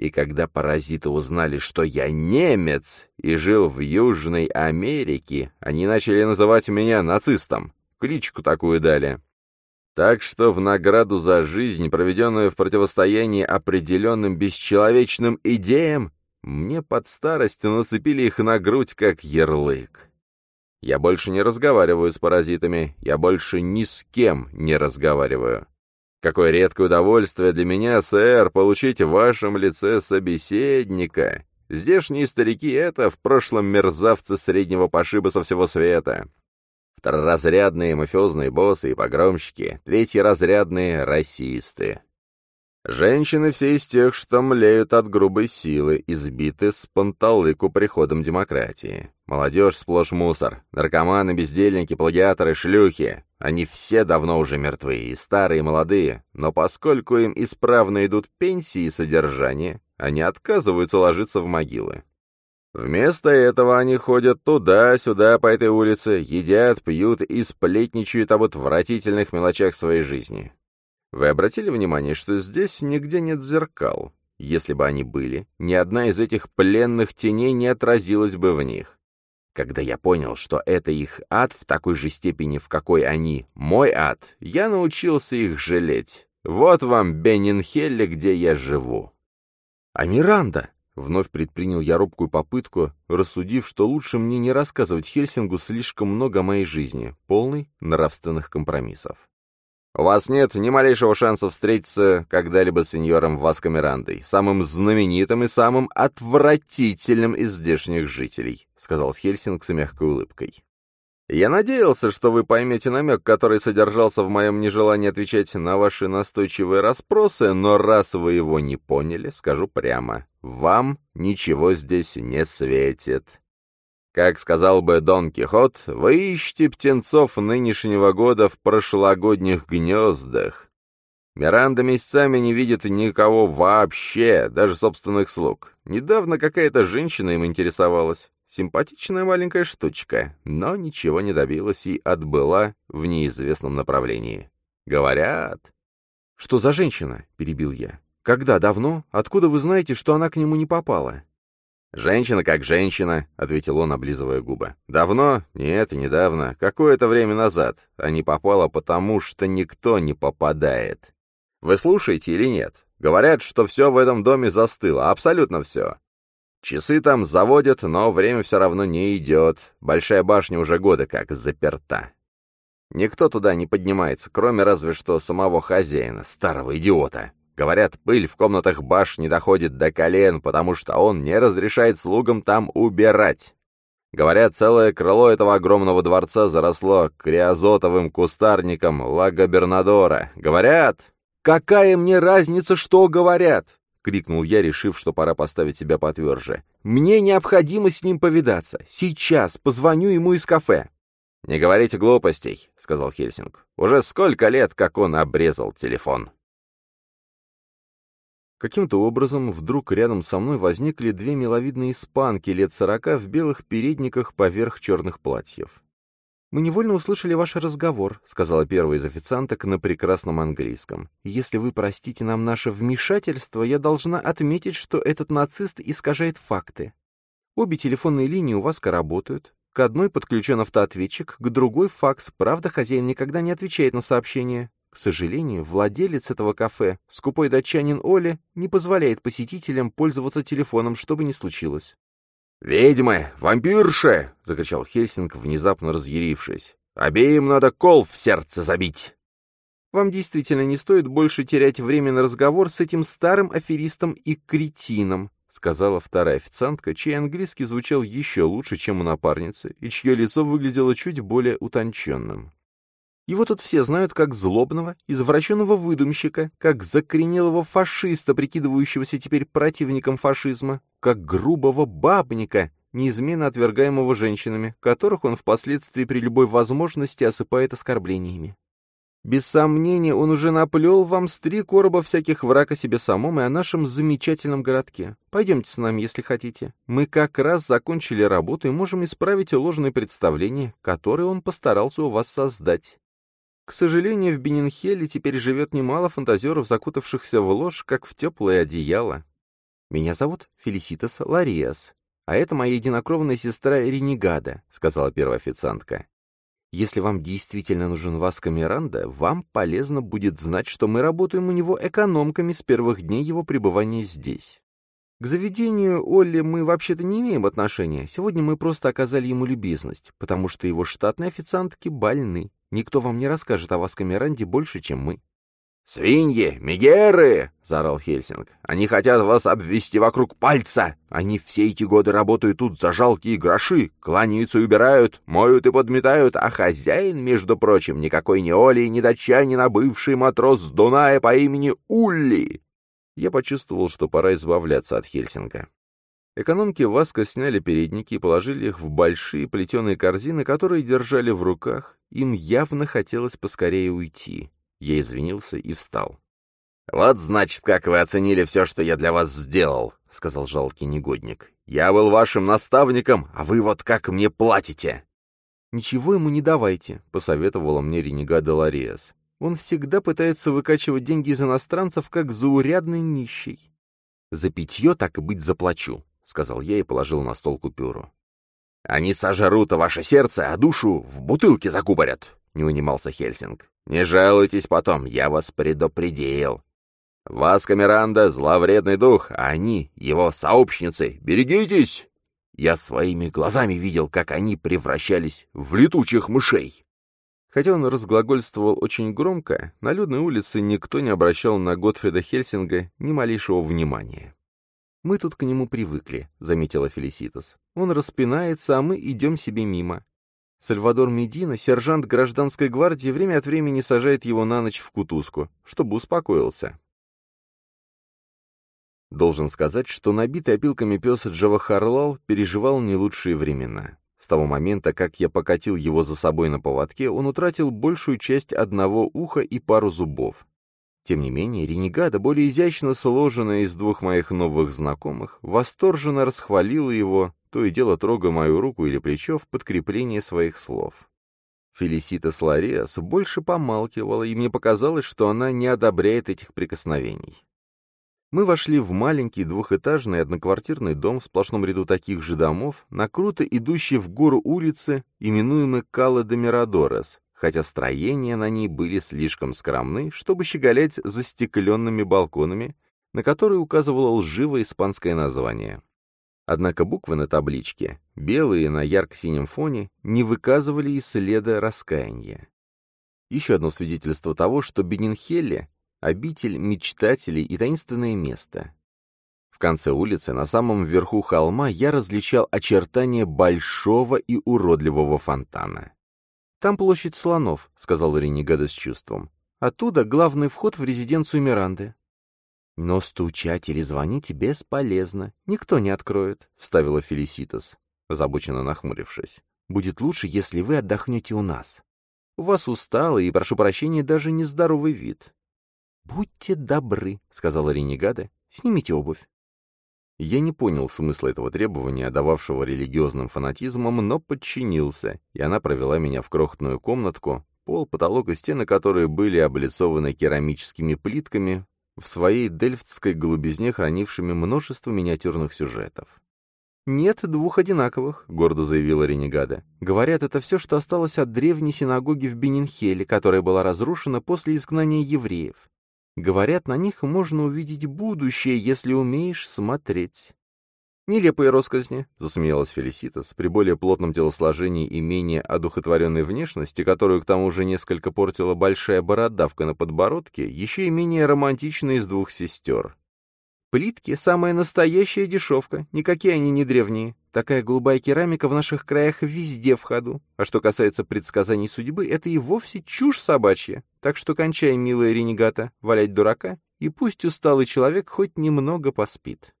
И когда паразиты узнали, что я немец и жил в Южной Америке, они начали называть меня нацистом. Кличку такую дали. Так что в награду за жизнь, проведенную в противостоянии определенным бесчеловечным идеям, мне под старость нацепили их на грудь как ярлык. Я больше не разговариваю с паразитами, я больше ни с кем не разговариваю. Какое редкое удовольствие для меня, сэр, получить в вашем лице собеседника. Здешние старики — это в прошлом мерзавцы среднего пошиба со всего света. Второразрядные мафиозные боссы и погромщики, третьеразрядные расисты. Женщины все из тех, что млеют от грубой силы, избиты с панталыку приходом демократии. Молодежь сплошь мусор, наркоманы, бездельники, плагиаторы, шлюхи. Они все давно уже мертвы, и старые, и молодые, но поскольку им исправно идут пенсии и содержание, они отказываются ложиться в могилы. Вместо этого они ходят туда-сюда по этой улице, едят, пьют и сплетничают об отвратительных мелочах своей жизни. Вы обратили внимание, что здесь нигде нет зеркал? Если бы они были, ни одна из этих пленных теней не отразилась бы в них. Когда я понял, что это их ад в такой же степени, в какой они мой ад, я научился их жалеть. Вот вам Беннинхелле, где я живу. А Миранда? Вновь предпринял я робкую попытку, рассудив, что лучше мне не рассказывать Хельсингу слишком много о моей жизни, полной нравственных компромиссов. У вас нет ни малейшего шанса встретиться когда-либо с сеньором Васко Мирандой, самым знаменитым и самым отвратительным из здешних жителей», — сказал Хельсинг с мягкой улыбкой. «Я надеялся, что вы поймете намек, который содержался в моем нежелании отвечать на ваши настойчивые расспросы, но раз вы его не поняли, скажу прямо, вам ничего здесь не светит. Как сказал бы Дон Кихот, вы ищете птенцов нынешнего года в прошлогодних гнездах. Миранда месяцами не видит никого вообще, даже собственных слуг. Недавно какая-то женщина им интересовалась. Симпатичная маленькая штучка, но ничего не добилась и отбыла в неизвестном направлении. Говорят... «Что за женщина?» — перебил я. «Когда? Давно? Откуда вы знаете, что она к нему не попала?» «Женщина как женщина», — ответил он, облизывая губы. «Давно? Нет, недавно. Какое-то время назад. А не попала потому, что никто не попадает. Вы слушаете или нет? Говорят, что все в этом доме застыло, абсолютно все. Часы там заводят, но время все равно не идет. Большая башня уже года как заперта. Никто туда не поднимается, кроме разве что самого хозяина, старого идиота. Говорят, пыль в комнатах башни доходит до колен, потому что он не разрешает слугам там убирать. Говорят, целое крыло этого огромного дворца заросло криозотовым кустарником Лагобернадора. Говорят... «Какая мне разница, что говорят?» — крикнул я, решив, что пора поставить себя потверже. «Мне необходимо с ним повидаться. Сейчас позвоню ему из кафе». «Не говорите глупостей», — сказал Хельсинг. «Уже сколько лет, как он обрезал телефон». Каким-то образом вдруг рядом со мной возникли две миловидные испанки лет сорока в белых передниках поверх черных платьев. «Мы невольно услышали ваш разговор», — сказала первая из официанток на прекрасном английском. «Если вы простите нам наше вмешательство, я должна отметить, что этот нацист искажает факты. Обе телефонные линии у вас работают. К одной подключен автоответчик, к другой — факс. Правда, хозяин никогда не отвечает на сообщения. К сожалению, владелец этого кафе, скупой датчанин Оля, не позволяет посетителям пользоваться телефоном, что бы ни случилось. «Ведьмы! Вампирши!» — закричал Хельсинг, внезапно разъярившись. «Обеим надо кол в сердце забить!» «Вам действительно не стоит больше терять время на разговор с этим старым аферистом и кретином», — сказала вторая официантка, чей английский звучал еще лучше, чем у напарницы, и чье лицо выглядело чуть более утонченным. Его тут все знают как злобного, извращенного выдумщика, как закоренелого фашиста, прикидывающегося теперь противником фашизма, как грубого бабника, неизменно отвергаемого женщинами, которых он впоследствии при любой возможности осыпает оскорблениями. Без сомнения, он уже наплел вам с три короба всяких враг о себе самом и о нашем замечательном городке. Пойдемте с нами, если хотите. Мы как раз закончили работу и можем исправить ложные представления, которые он постарался у вас создать. К сожалению, в Бенинхеле теперь живет немало фантазеров, закутавшихся в ложь, как в теплое одеяло. Меня зовут Фелиситас Лариас, а это моя единокровная сестра Ренегада, сказала первая официантка. Если вам действительно нужен Васко Миранда, вам полезно будет знать, что мы работаем у него экономками с первых дней его пребывания здесь. К заведению Олли мы вообще-то не имеем отношения. Сегодня мы просто оказали ему любезность, потому что его штатные официантки больны. Никто вам не расскажет о вас Камеранде больше, чем мы». «Свиньи! Мегеры!» — заорал Хельсинг. «Они хотят вас обвести вокруг пальца! Они все эти годы работают тут за жалкие гроши, кланяются и убирают, моют и подметают, а хозяин, между прочим, никакой не Оли, не датчанин, а бывший матрос с Дуная по имени Улли!» Я почувствовал, что пора избавляться от Хельсинга. Экономки Васка сняли передники и положили их в большие плетеные корзины, которые держали в руках. Им явно хотелось поскорее уйти. Я извинился и встал. «Вот, значит, как вы оценили все, что я для вас сделал», — сказал жалкий негодник. «Я был вашим наставником, а вы вот как мне платите!» «Ничего ему не давайте», — посоветовала мне ренегада Лариас. «Он всегда пытается выкачивать деньги из иностранцев, как заурядный нищий». «За питье так и быть заплачу», — сказал я и положил на стол купюру. «Они сожрут ваше сердце, а душу в бутылке закупорят», — не унимался Хельсинг. «Не жалуйтесь потом, я вас предупредил. Вас, Камеранда, зловредный дух, а они — его сообщницы. Берегитесь!» Я своими глазами видел, как они превращались в летучих мышей. Хотя он разглагольствовал очень громко, на людной улице никто не обращал на Готфрида Хельсинга ни малейшего внимания. «Мы тут к нему привыкли», — заметила Фелиситас. «Он распинается, а мы идем себе мимо. Сальвадор Медина, сержант гражданской гвардии, время от времени сажает его на ночь в кутузку, чтобы успокоился». Должен сказать, что набитый опилками пес Джава Харлал переживал не лучшие времена. С того момента, как я покатил его за собой на поводке, он утратил большую часть одного уха и пару зубов. Тем не менее, ренегада, более изящно сложенная из двух моих новых знакомых, восторженно расхвалила его, то и дело трогая мою руку или плечо в подкрепление своих слов. Фелисита Слариас больше помалкивала, и мне показалось, что она не одобряет этих прикосновений. Мы вошли в маленький двухэтажный одноквартирный дом в сплошном ряду таких же домов, на круто идущей в гору улице, именуемой Кала де Мирадорес, хотя строения на ней были слишком скромны, чтобы щеголять застекленными балконами, на которые указывало лживое испанское название. Однако буквы на табличке, белые на ярко-синем фоне, не выказывали и следа раскаяния. Еще одно свидетельство того, что Бенинхелле обитель мечтателей и таинственное место. В конце улицы, на самом верху холма, я различал очертания большого и уродливого фонтана. «Там площадь слонов», — сказал Ренегада с чувством. «Оттуда главный вход в резиденцию Миранды». «Но стучать или звонить бесполезно. Никто не откроет», — вставила Фелиситас, озабоченно нахмурившись. «Будет лучше, если вы отдохнете у нас. У вас усталый и, прошу прощения, даже нездоровый вид». «Будьте добры», — сказала Ренегада. «Снимите обувь». Я не понял смысла этого требования, дававшего религиозным фанатизмом, но подчинился, и она провела меня в крохотную комнатку, пол, потолок и стены которые были облицованы керамическими плитками, в своей дельфтской голубизне хранившими множество миниатюрных сюжетов. «Нет двух одинаковых», — гордо заявила Ренегада. «Говорят, это все, что осталось от древней синагоги в Бенинхеле, которая была разрушена после изгнания евреев. Говорят, на них можно увидеть будущее, если умеешь смотреть». «Нелепые росказни», — засмеялась Фелиситас, при более плотном телосложении и менее одухотворенной внешности, которую к тому же несколько портила большая бородавка на подбородке, еще и менее романтичная из двух сестер. «Плитки — самая настоящая дешевка, никакие они не древние. Такая голубая керамика в наших краях везде в ходу. А что касается предсказаний судьбы, это и вовсе чушь собачья. Так что кончай, милая ренегата, валять дурака, и пусть усталый человек хоть немного поспит».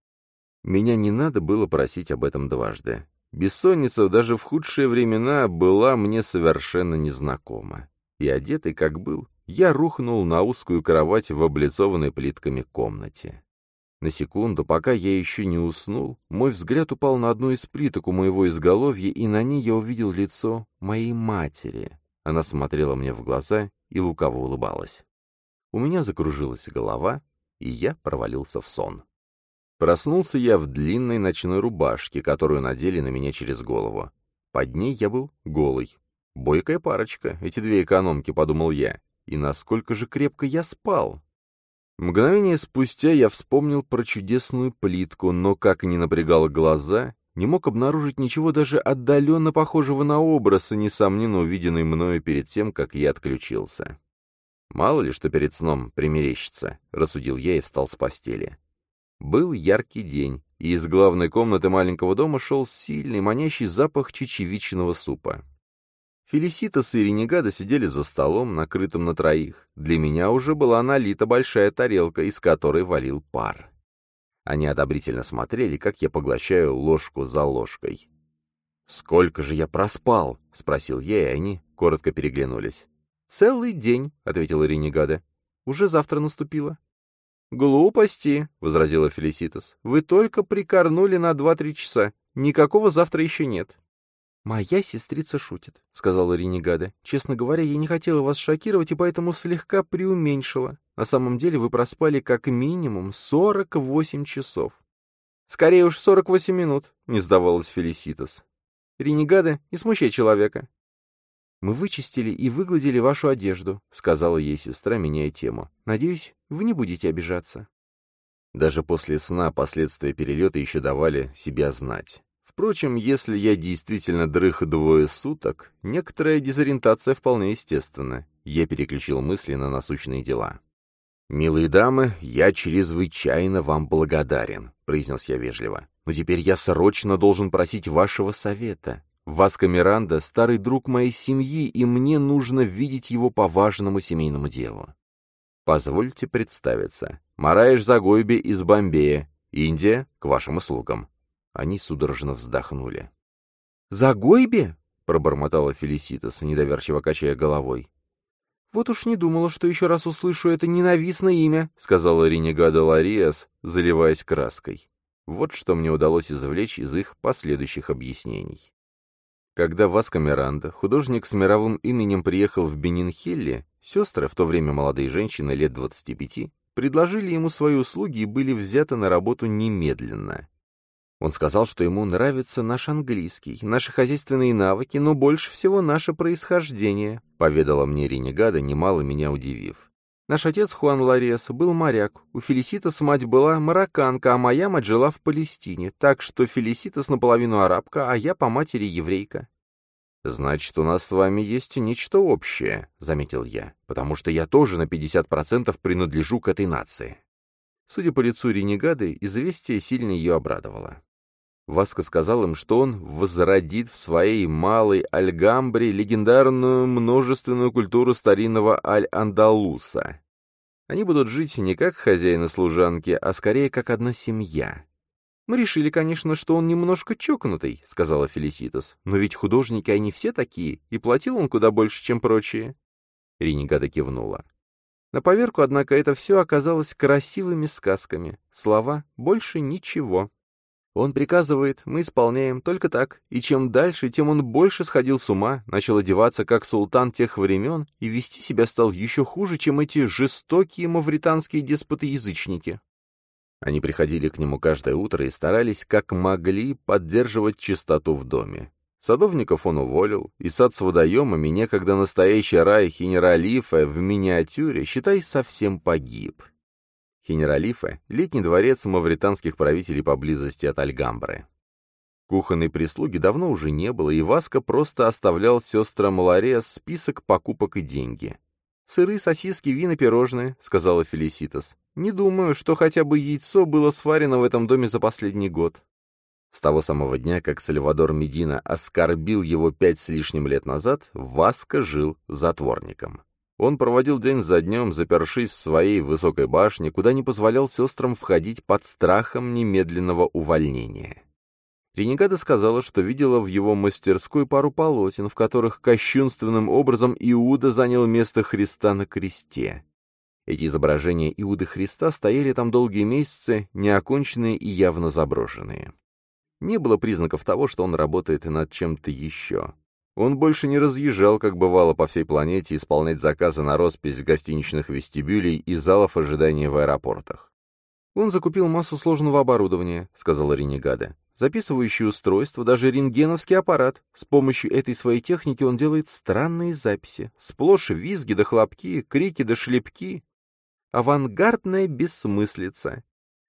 Меня не надо было просить об этом дважды. Бессонница даже в худшие времена была мне совершенно незнакома. И одетый, как был, я рухнул на узкую кровать в облицованной плитками комнате. На секунду, пока я еще не уснул, мой взгляд упал на одну из плиток у моего изголовья, и на ней я увидел лицо моей матери. Она смотрела мне в глаза и лукаво улыбалась. У меня закружилась голова, и я провалился в сон. Проснулся я в длинной ночной рубашке, которую надели на меня через голову. Под ней я был голый. Бойкая парочка, эти две экономки, подумал я. И насколько же крепко я спал. Мгновение спустя я вспомнил про чудесную плитку, но, как ни напрягал глаза, не мог обнаружить ничего даже отдаленно похожего на образ, несомненно увиденный мною перед тем, как я отключился. «Мало ли, что перед сном примерещится», — рассудил я и встал с постели. Был яркий день, и из главной комнаты маленького дома шел сильный, манящий запах чечевичного супа. Фелиситас и Ренегада сидели за столом, накрытым на троих. Для меня уже была налита большая тарелка, из которой валил пар. Они одобрительно смотрели, как я поглощаю ложку за ложкой. «Сколько же я проспал?» — спросил я, и они коротко переглянулись. «Целый день», — ответила Ренегада. «Уже завтра наступило». «Глупости», — возразила Фелиситас. «Вы только прикорнули на два-три часа. Никакого завтра еще нет». «Моя сестрица шутит», — сказала Ренегада. «Честно говоря, я не хотела вас шокировать и поэтому слегка преуменьшила. На самом деле вы проспали как минимум сорок восемь часов». «Скорее уж сорок восемь минут», — не сдавалась Фелиситас. «Ренегада, не смущай человека. «Мы вычистили и выгладили вашу одежду», — сказала ей сестра, меняя тему. «Надеюсь, вы не будете обижаться». Даже после сна последствия перелета еще давали себя знать. Впрочем, если я действительно дрых двое суток, некоторая дезориентация вполне естественна. Я переключил мысли на насущные дела. «Милые дамы, я чрезвычайно вам благодарен», — произнес я вежливо. «Но теперь я срочно должен просить вашего совета. Васко Миранда — старый друг моей семьи, и мне нужно видеть его по важному семейному делу. Позвольте представиться. Мараеш Загойби из Бомбея. Индия к вашим услугам. Они судорожно вздохнули. «Загойби?» — пробормотала Фелиситас, недоверчиво качая головой. «Вот уж не думала, что еще раз услышу это ненавистное имя», — сказала Ренегада Лариас, заливаясь краской. Вот что мне удалось извлечь из их последующих объяснений. Когда Васко Миранда, художник с мировым именем, приехал в Бенинхелли, сестры, в то время молодые женщины лет 25, предложили ему свои услуги и были взяты на работу немедленно. Он сказал, что ему нравится наш английский, наши хозяйственные навыки, но больше всего наше происхождение, поведала мне Ренегада, немало меня удивив. Наш отец Хуан Ларес был моряк, у Фелиситас мать была марокканка, а моя мать жила в Палестине, так что Фелиситас наполовину арабка, а я по матери еврейка. «Значит, у нас с вами есть нечто общее», — заметил я, «потому что я тоже на 50% принадлежу к этой нации». Судя по лицу ренегады, известие сильно ее обрадовало. Васко сказал им, что он возродит в своей малой Альгамбре легендарную множественную культуру старинного Аль-Андалуса. Они будут жить не как хозяин и служанки, а скорее как одна семья. «Мы решили, конечно, что он немножко чокнутый», — сказала Фелиситас. «Но ведь художники, они все такие, и платил он куда больше, чем прочие». Ренегада кивнула. На поверку, однако, это все оказалось красивыми сказками. Слова — больше ничего. Он приказывает, мы исполняем, только так. И чем дальше, тем он больше сходил с ума, начал одеваться как султан тех времен и вести себя стал еще хуже, чем эти жестокие мавританские деспоты-язычники. Они приходили к нему каждое утро и старались, как могли, поддерживать чистоту в доме. Садовников он уволил, и сад с водоемами, некогда настоящий рай Хенералифа в миниатюре, считай, совсем погиб. Хенералифе — летний дворец мавританских правителей поблизости от Альгамбры. Кухонной прислуги давно уже не было, и Васко просто оставлял сестрам Ларе список покупок и деньги. «Сыры, сосиски, вина, пирожные», — сказала Фелиситас. «Не думаю, что хотя бы яйцо было сварено в этом доме за последний год». С того самого дня, как Сальвадор Медина оскорбил его пять с лишним лет назад, Васко жил затворником. Он проводил день за днем, запершись в своей высокой башне, куда не позволял сестрам входить под страхом немедленного увольнения. Ренегада сказала, что видела в его мастерской пару полотен, в которых кощунственным образом Иуда занял место Христа на кресте. Эти изображения Иуды Христа стояли там долгие месяцы, неоконченные и явно заброшенные. Не было признаков того, что он работает над чем-то еще. Он больше не разъезжал, как бывало, по всей планете исполнять заказы на роспись гостиничных вестибюлей и залов ожидания в аэропортах. «Он закупил массу сложного оборудования», — сказала Ренегада. «Записывающее устройство, даже рентгеновский аппарат. С помощью этой своей техники он делает странные записи. Сплошь визги да хлопки, крики да шлепки. Авангардная бессмыслица.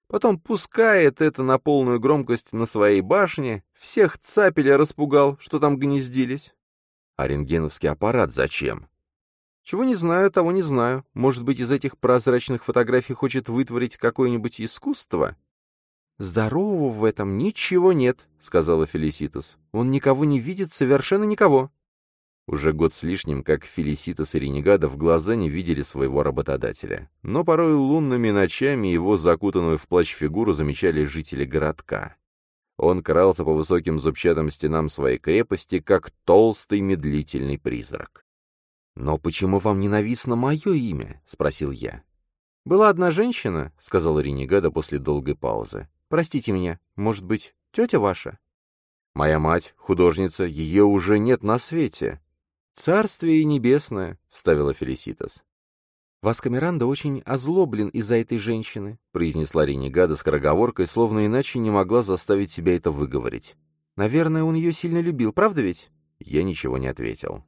Потом пускает это на полную громкость на своей башне, всех цапеля распугал, что там гнездились. А рентгеновский аппарат зачем? Чего не знаю, того не знаю. Может быть, из этих прозрачных фотографий хочет вытворить какое-нибудь искусство? Здорового в этом ничего нет, сказала Фелиситас. Он никого не видит, совершенно никого. Уже год с лишним, как Фелиситас и Ренегада в глаза не видели своего работодателя. Но порой лунными ночами его закутанную в плащ фигуру замечали жители городка. Он крался по высоким зубчатым стенам своей крепости, как толстый медлительный призрак. «Но почему вам ненавистно мое имя?» — спросил я. «Была одна женщина», — сказала Ренегада после долгой паузы. «Простите меня, может быть, тетя ваша?» «Моя мать, художница, ее уже нет на свете». «Царствие небесное», — вставила Фелиситас. «Васко Миранда очень озлоблен из-за этой женщины», — произнесла Ренегада скороговоркой, словно иначе не могла заставить себя это выговорить. «Наверное, он ее сильно любил, правда ведь?» Я ничего не ответил.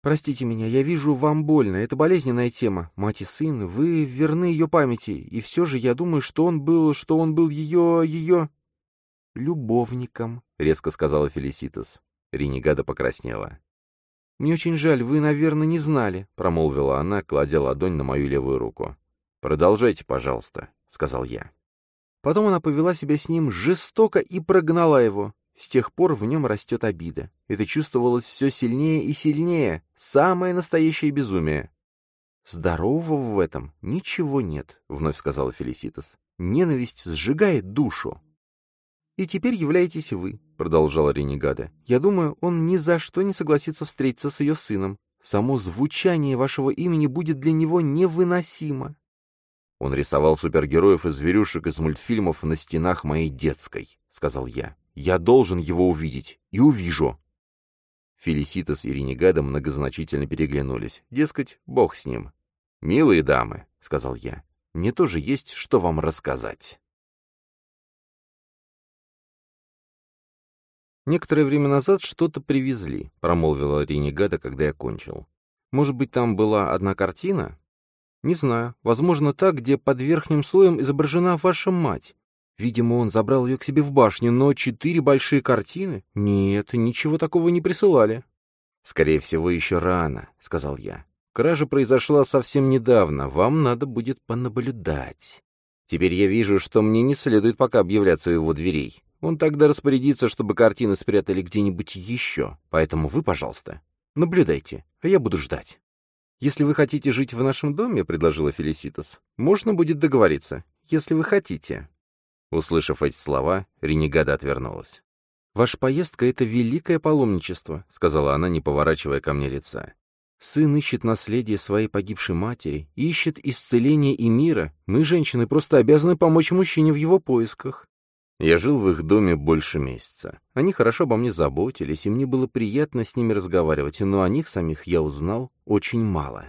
«Простите меня, я вижу, вам больно. Это болезненная тема. Мать и сын, вы верны ее памяти, и все же я думаю, что он был, что он был ее... ее...» «Любовником», — резко сказала Фелиситас. Ренегада покраснела. «Мне очень жаль, вы, наверное, не знали», — промолвила она, кладя ладонь на мою левую руку. «Продолжайте, пожалуйста», — сказал я. Потом она повела себя с ним жестоко и прогнала его. С тех пор в нем растет обида. Это чувствовалось все сильнее и сильнее. Самое настоящее безумие. «Здорового в этом ничего нет», — вновь сказала Фелиситас. «Ненависть сжигает душу». «И теперь являетесь вы», — продолжала Ренегада. «Я думаю, он ни за что не согласится встретиться с ее сыном. Само звучание вашего имени будет для него невыносимо». «Он рисовал супергероев и зверюшек из мультфильмов на стенах моей детской», — сказал я. «Я должен его увидеть. И увижу». Фелиситас и Ренегада многозначительно переглянулись. Дескать, бог с ним. «Милые дамы», — сказал я, — «мне тоже есть что вам рассказать». «Некоторое время назад что-то привезли», — промолвила Ренегада, когда я кончил. «Может быть, там была одна картина?» «Не знаю. Возможно, та, где под верхним слоем изображена ваша мать. Видимо, он забрал ее к себе в башню, но четыре большие картины? Нет, ничего такого не присылали». «Скорее всего, еще рано», — сказал я. «Кража произошла совсем недавно, вам надо будет понаблюдать. Теперь я вижу, что мне не следует пока объявляться у его дверей. Он тогда распорядится, чтобы картины спрятали где-нибудь еще. Поэтому вы, пожалуйста, наблюдайте, а я буду ждать». «Если вы хотите жить в нашем доме», — предложила Фелиситас, — «можно будет договориться, если вы хотите». Услышав эти слова, Ренегада отвернулась. «Ваша поездка — это великое паломничество», — сказала она, не поворачивая ко мне лица. «Сын ищет наследие своей погибшей матери, ищет исцеления и мира. Мы, женщины, просто обязаны помочь мужчине в его поисках». Я жил в их доме больше месяца. Они хорошо обо мне заботились, и мне было приятно с ними разговаривать, но о них самих я узнал очень мало.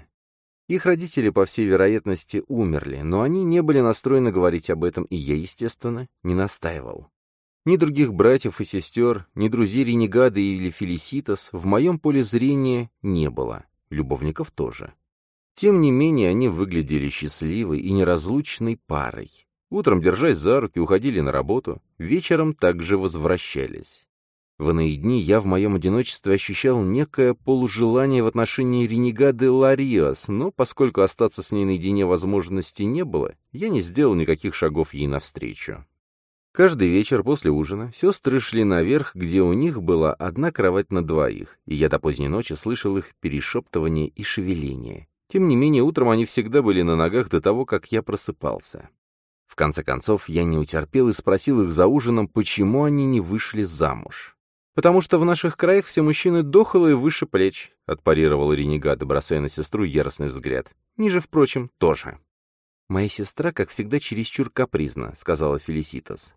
Их родители, по всей вероятности, умерли, но они не были настроены говорить об этом, и я, естественно, не настаивал. Ни других братьев и сестер, ни друзей Ренегады или Фелиситас в моем поле зрения не было, любовников тоже. Тем не менее, они выглядели счастливой и неразлучной парой. Утром, держась за руки, уходили на работу, вечером также возвращались. В иные дни я в моем одиночестве ощущал некое полужелание в отношении ренегады Лариас, но поскольку остаться с ней наедине возможности не было, я не сделал никаких шагов ей навстречу. Каждый вечер после ужина сестры шли наверх, где у них была одна кровать на двоих, и я до поздней ночи слышал их перешептывание и шевеление. Тем не менее, утром они всегда были на ногах до того, как я просыпался. В конце концов, я не утерпел и спросил их за ужином, почему они не вышли замуж. «Потому что в наших краях все мужчины дохлые выше плеч», — отпарировала ренегата, бросая на сестру яростный взгляд. «Ниже, впрочем, тоже». «Моя сестра, как всегда, чересчур капризна», — сказала Фелиситас.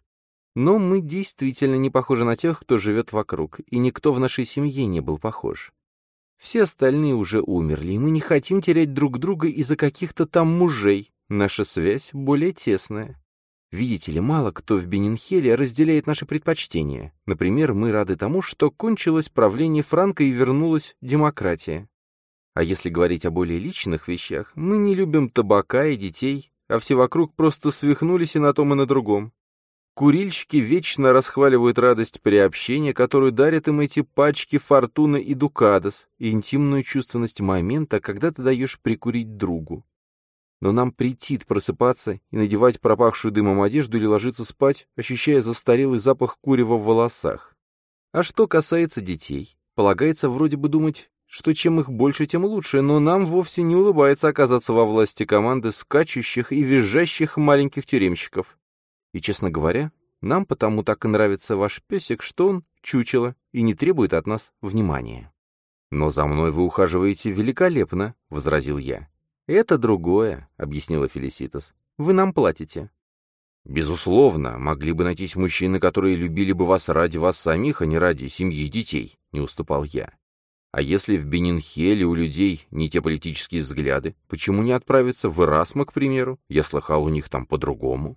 «Но мы действительно не похожи на тех, кто живет вокруг, и никто в нашей семье не был похож. Все остальные уже умерли, и мы не хотим терять друг друга из-за каких-то там мужей. Наша связь более тесная. Видите ли, мало кто в Бенинхеле разделяет наши предпочтения. Например, мы рады тому, что кончилось правление Франка и вернулась демократия. А если говорить о более личных вещах, мы не любим табака и детей, а все вокруг просто свихнулись и на том, и на другом. Курильщики вечно расхваливают радость приобщения, которую дарят им эти пачки Фортуна и Дукадос, и интимную чувственность момента, когда ты даешь прикурить другу но нам претит просыпаться и надевать пропахшую дымом одежду или ложиться спать, ощущая застарелый запах курева в волосах. А что касается детей, полагается вроде бы думать, что чем их больше, тем лучше, но нам вовсе не улыбается оказаться во власти команды скачущих и визжащих маленьких тюремщиков. И, честно говоря, нам потому так и нравится ваш песик, что он чучело и не требует от нас внимания. «Но за мной вы ухаживаете великолепно», — возразил я. «Это другое», — объяснила Фелиситас. «Вы нам платите». «Безусловно, могли бы найтись мужчины, которые любили бы вас ради вас самих, а не ради семьи и детей», — не уступал я. «А если в Бенинхеле у людей не те политические взгляды, почему не отправиться в Эрасма, к примеру? Я слыхал, у них там по-другому».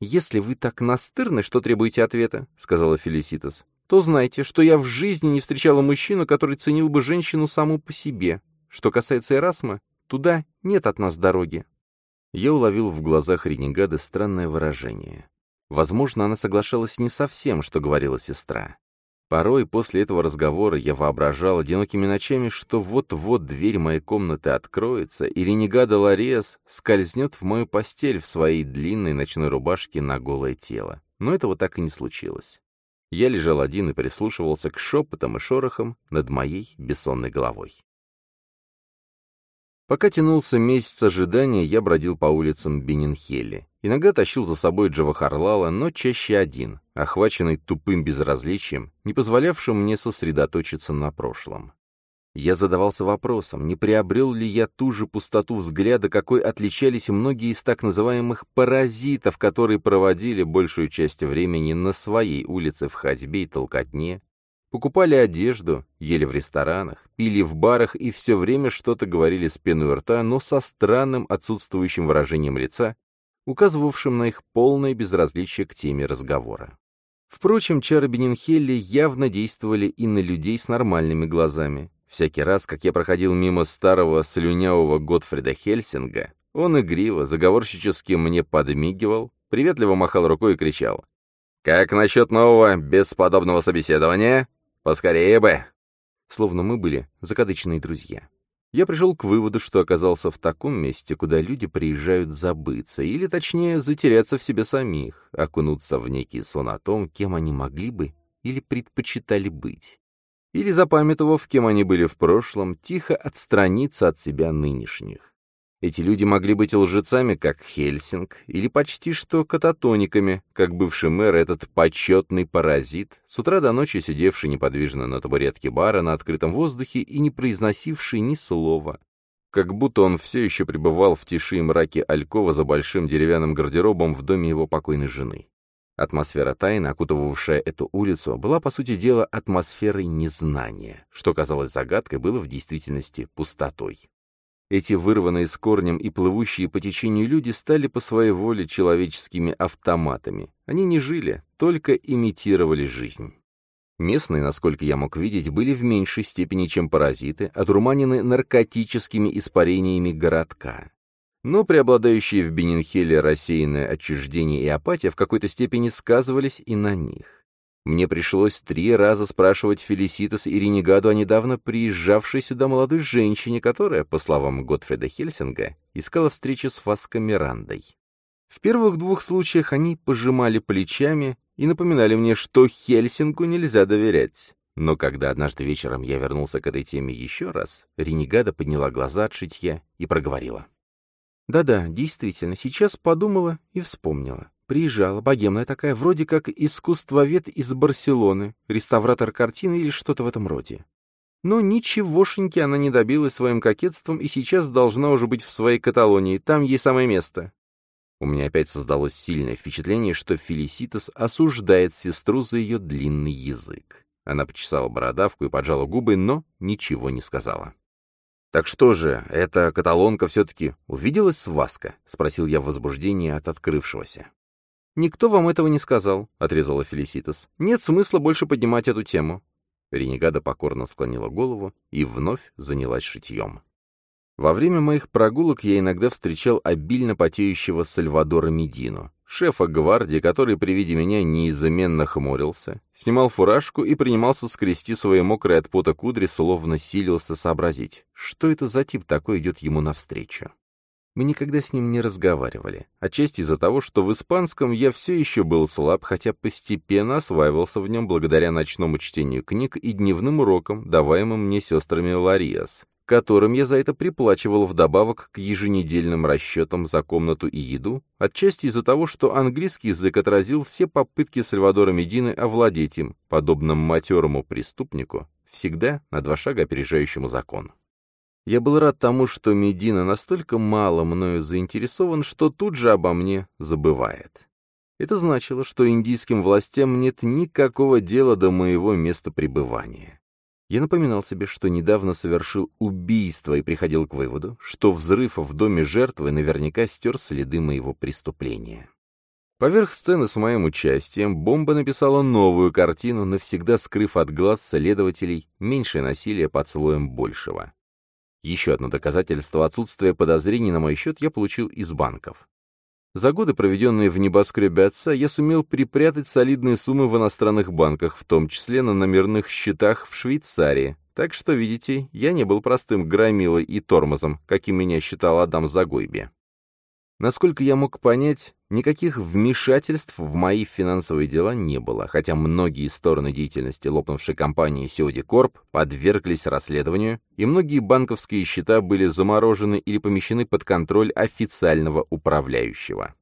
«Если вы так настырны, что требуете ответа», — сказала Фелиситас, «то знайте, что я в жизни не встречала мужчину, который ценил бы женщину саму по себе. Что касается Эрасма, Туда нет от нас дороги». Я уловил в глазах ренегады странное выражение. Возможно, она соглашалась не со всем, что говорила сестра. Порой после этого разговора я воображал одинокими ночами, что вот-вот дверь моей комнаты откроется, и ренегада Ларес скользнет в мою постель в своей длинной ночной рубашке на голое тело. Но этого так и не случилось. Я лежал один и прислушивался к шепотам и шорохам над моей бессонной головой. Пока тянулся месяц ожидания, я бродил по улицам Бенинхели. Иногда тащил за собой Джавахарлала, но чаще один, охваченный тупым безразличием, не позволявшим мне сосредоточиться на прошлом. Я задавался вопросом, не приобрел ли я ту же пустоту взгляда, какой отличались многие из так называемых «паразитов», которые проводили большую часть времени на своей улице в ходьбе и толкотне, Покупали одежду, ели в ресторанах, пили в барах и все время что-то говорили с пеной рта, но со странным отсутствующим выражением лица, указывавшим на их полное безразличие к теме разговора. Впрочем, чары Бенинхелли явно действовали и на людей с нормальными глазами. Всякий раз, как я проходил мимо старого слюнявого Готфрида Хельсинга, он игриво, заговорщически мне подмигивал, приветливо махал рукой и кричал. «Как насчет нового, бесподобного собеседования?» Поскорее бы!» словно мы были закадычные друзья. Я пришел к выводу, что оказался в таком месте, куда люди приезжают забыться, или, точнее, затеряться в себе самих, окунуться в некий сон о том, кем они могли бы или предпочитали быть. Или, запамятовав, кем они были в прошлом, тихо отстраниться от себя нынешних. Эти люди могли быть лжецами, как Хельсинг, или почти что кататониками, как бывший мэр этот почетный паразит, с утра до ночи сидевший неподвижно на табуретке бара на открытом воздухе и не произносивший ни слова. Как будто он все еще пребывал в тиши и мраке Алькова за большим деревянным гардеробом в доме его покойной жены. Атмосфера тайны, окутывавшая эту улицу, была, по сути дела, атмосферой незнания. Что казалось загадкой, было в действительности пустотой. Эти вырванные с корнем и плывущие по течению люди стали по своей воле человеческими автоматами. Они не жили, только имитировали жизнь. Местные, насколько я мог видеть, были в меньшей степени, чем паразиты, одурманены наркотическими испарениями городка. Но преобладающие в Бенинхеле рассеянное отчуждение и апатия в какой-то степени сказывались и на них. Мне пришлось три раза спрашивать Фелиситас и Ренегаду о недавно приезжавшей сюда молодой женщине, которая, по словам Готфрида Хельсинга, искала встречи с Фаско Мирандой. В первых двух случаях они пожимали плечами и напоминали мне, что Хельсингу нельзя доверять. Но когда однажды вечером я вернулся к этой теме еще раз, Ренегада подняла глаза от шитья и проговорила. «Да-да, действительно, сейчас подумала и вспомнила. Приезжала, богемная такая, вроде как искусствовед из Барселоны, реставратор картины или что-то в этом роде. Но ничегошеньки она не добилась своим кокетством и сейчас должна уже быть в своей Каталонии, там ей самое место. У меня опять создалось сильное впечатление, что Фелиситас осуждает сестру за ее длинный язык. Она почесала бородавку и поджала губы, но ничего не сказала. «Так что же, эта каталонка все-таки увиделась с Васко?» — спросил я в возбуждении от открывшегося. «Никто вам этого не сказал», — отрезала Фелиситас. «Нет смысла больше поднимать эту тему». Ренегада покорно склонила голову и вновь занялась шитьем. Во время моих прогулок я иногда встречал обильно потеющего Сальвадора Медину, шефа гвардии, который при виде меня неизменно хмурился, снимал фуражку и принимался скрести свои мокрые от пота кудри, словно силился сообразить, что это за тип такой идет ему навстречу. Мы никогда с ним не разговаривали, отчасти из-за того, что в испанском я все еще был слаб, хотя постепенно осваивался в нем благодаря ночному чтению книг и дневным урокам, даваемым мне сестрами Лариас, которым я за это приплачивал вдобавок к еженедельным расчетам за комнату и еду, отчасти из-за того, что английский язык отразил все попытки Сальвадора Медины овладеть им, подобно матерому преступнику, всегда на два шага опережающему закон. Я был рад тому, что Медина настолько мало мною заинтересован, что тут же обо мне забывает. Это значило, что индийским властям нет никакого дела до моего места пребывания. Я напоминал себе, что недавно совершил убийство и приходил к выводу, что взрыв в доме жертвы наверняка стер следы моего преступления. Поверх сцены с моим участием бомба написала новую картину, навсегда скрыв от глаз следователей меньшее насилие под слоем большего. Еще одно доказательство отсутствия подозрений на мой счет я получил из банков. За годы, проведенные в небоскребе отца, я сумел припрятать солидные суммы в иностранных банках, в том числе на номерных счетах в Швейцарии. Так что, видите, я не был простым громилой и тормозом, каким меня считал Адам Загойби. Насколько я мог понять, никаких вмешательств в мои финансовые дела не было, хотя многие стороны деятельности лопнувшей компании Сиоди Корп подверглись расследованию, и многие банковские счета были заморожены или помещены под контроль официального управляющего.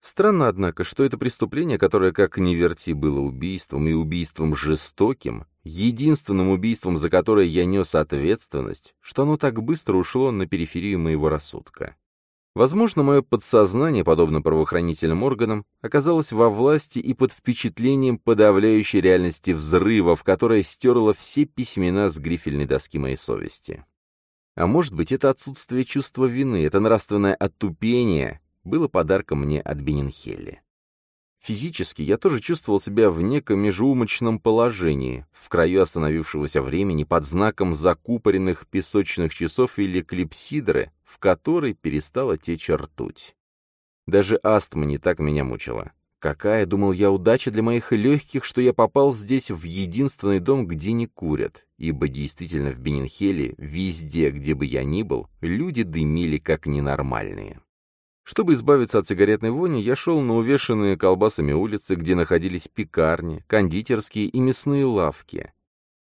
Странно, однако, что это преступление, которое, как ни верти, было убийством и убийством жестоким, единственным убийством, за которое я нес ответственность, что оно так быстро ушло на периферию моего рассудка. Возможно, мое подсознание, подобно правоохранительным органам, оказалось во власти и под впечатлением подавляющей реальности взрывов, которая стерла все письмена с грифельной доски моей совести. А может быть, это отсутствие чувства вины, это нравственное оттупение было подарком мне от Бенинхелли. Физически я тоже чувствовал себя в неком межеумочном положении, в краю остановившегося времени под знаком закупоренных песочных часов или клипсидры, в которой перестала течь ртуть. Даже астма не так меня мучила. Какая, думал я, удача для моих легких, что я попал здесь в единственный дом, где не курят, ибо действительно в Бенинхеле, везде, где бы я ни был, люди дымили как ненормальные. Чтобы избавиться от сигаретной вони, я шел на увешанные колбасами улицы, где находились пекарни, кондитерские и мясные лавки.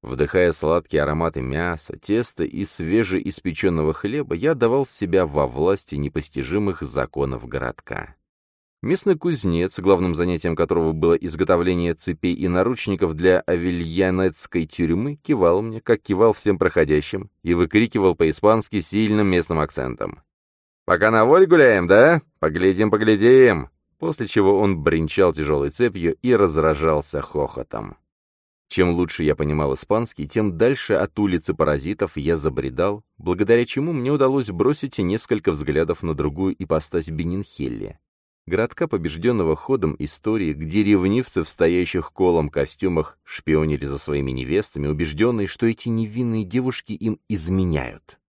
Вдыхая сладкие ароматы мяса, теста и свежеиспеченного хлеба, я давал себя во власти непостижимых законов городка. Местный кузнец, главным занятием которого было изготовление цепей и наручников для авильянецкой тюрьмы, кивал мне, как кивал всем проходящим, и выкрикивал по-испански сильным местным акцентом. «Пока на воле гуляем, да? Поглядим, поглядим!» После чего он бренчал тяжелой цепью и разражался хохотом. Чем лучше я понимал испанский, тем дальше от улицы паразитов я забредал, благодаря чему мне удалось бросить несколько взглядов на другую ипостась Бенинхелли. Городка, побежденного ходом истории, где ревнивцы в стоящих колом костюмах шпионили за своими невестами, убежденные, что эти невинные девушки им изменяют.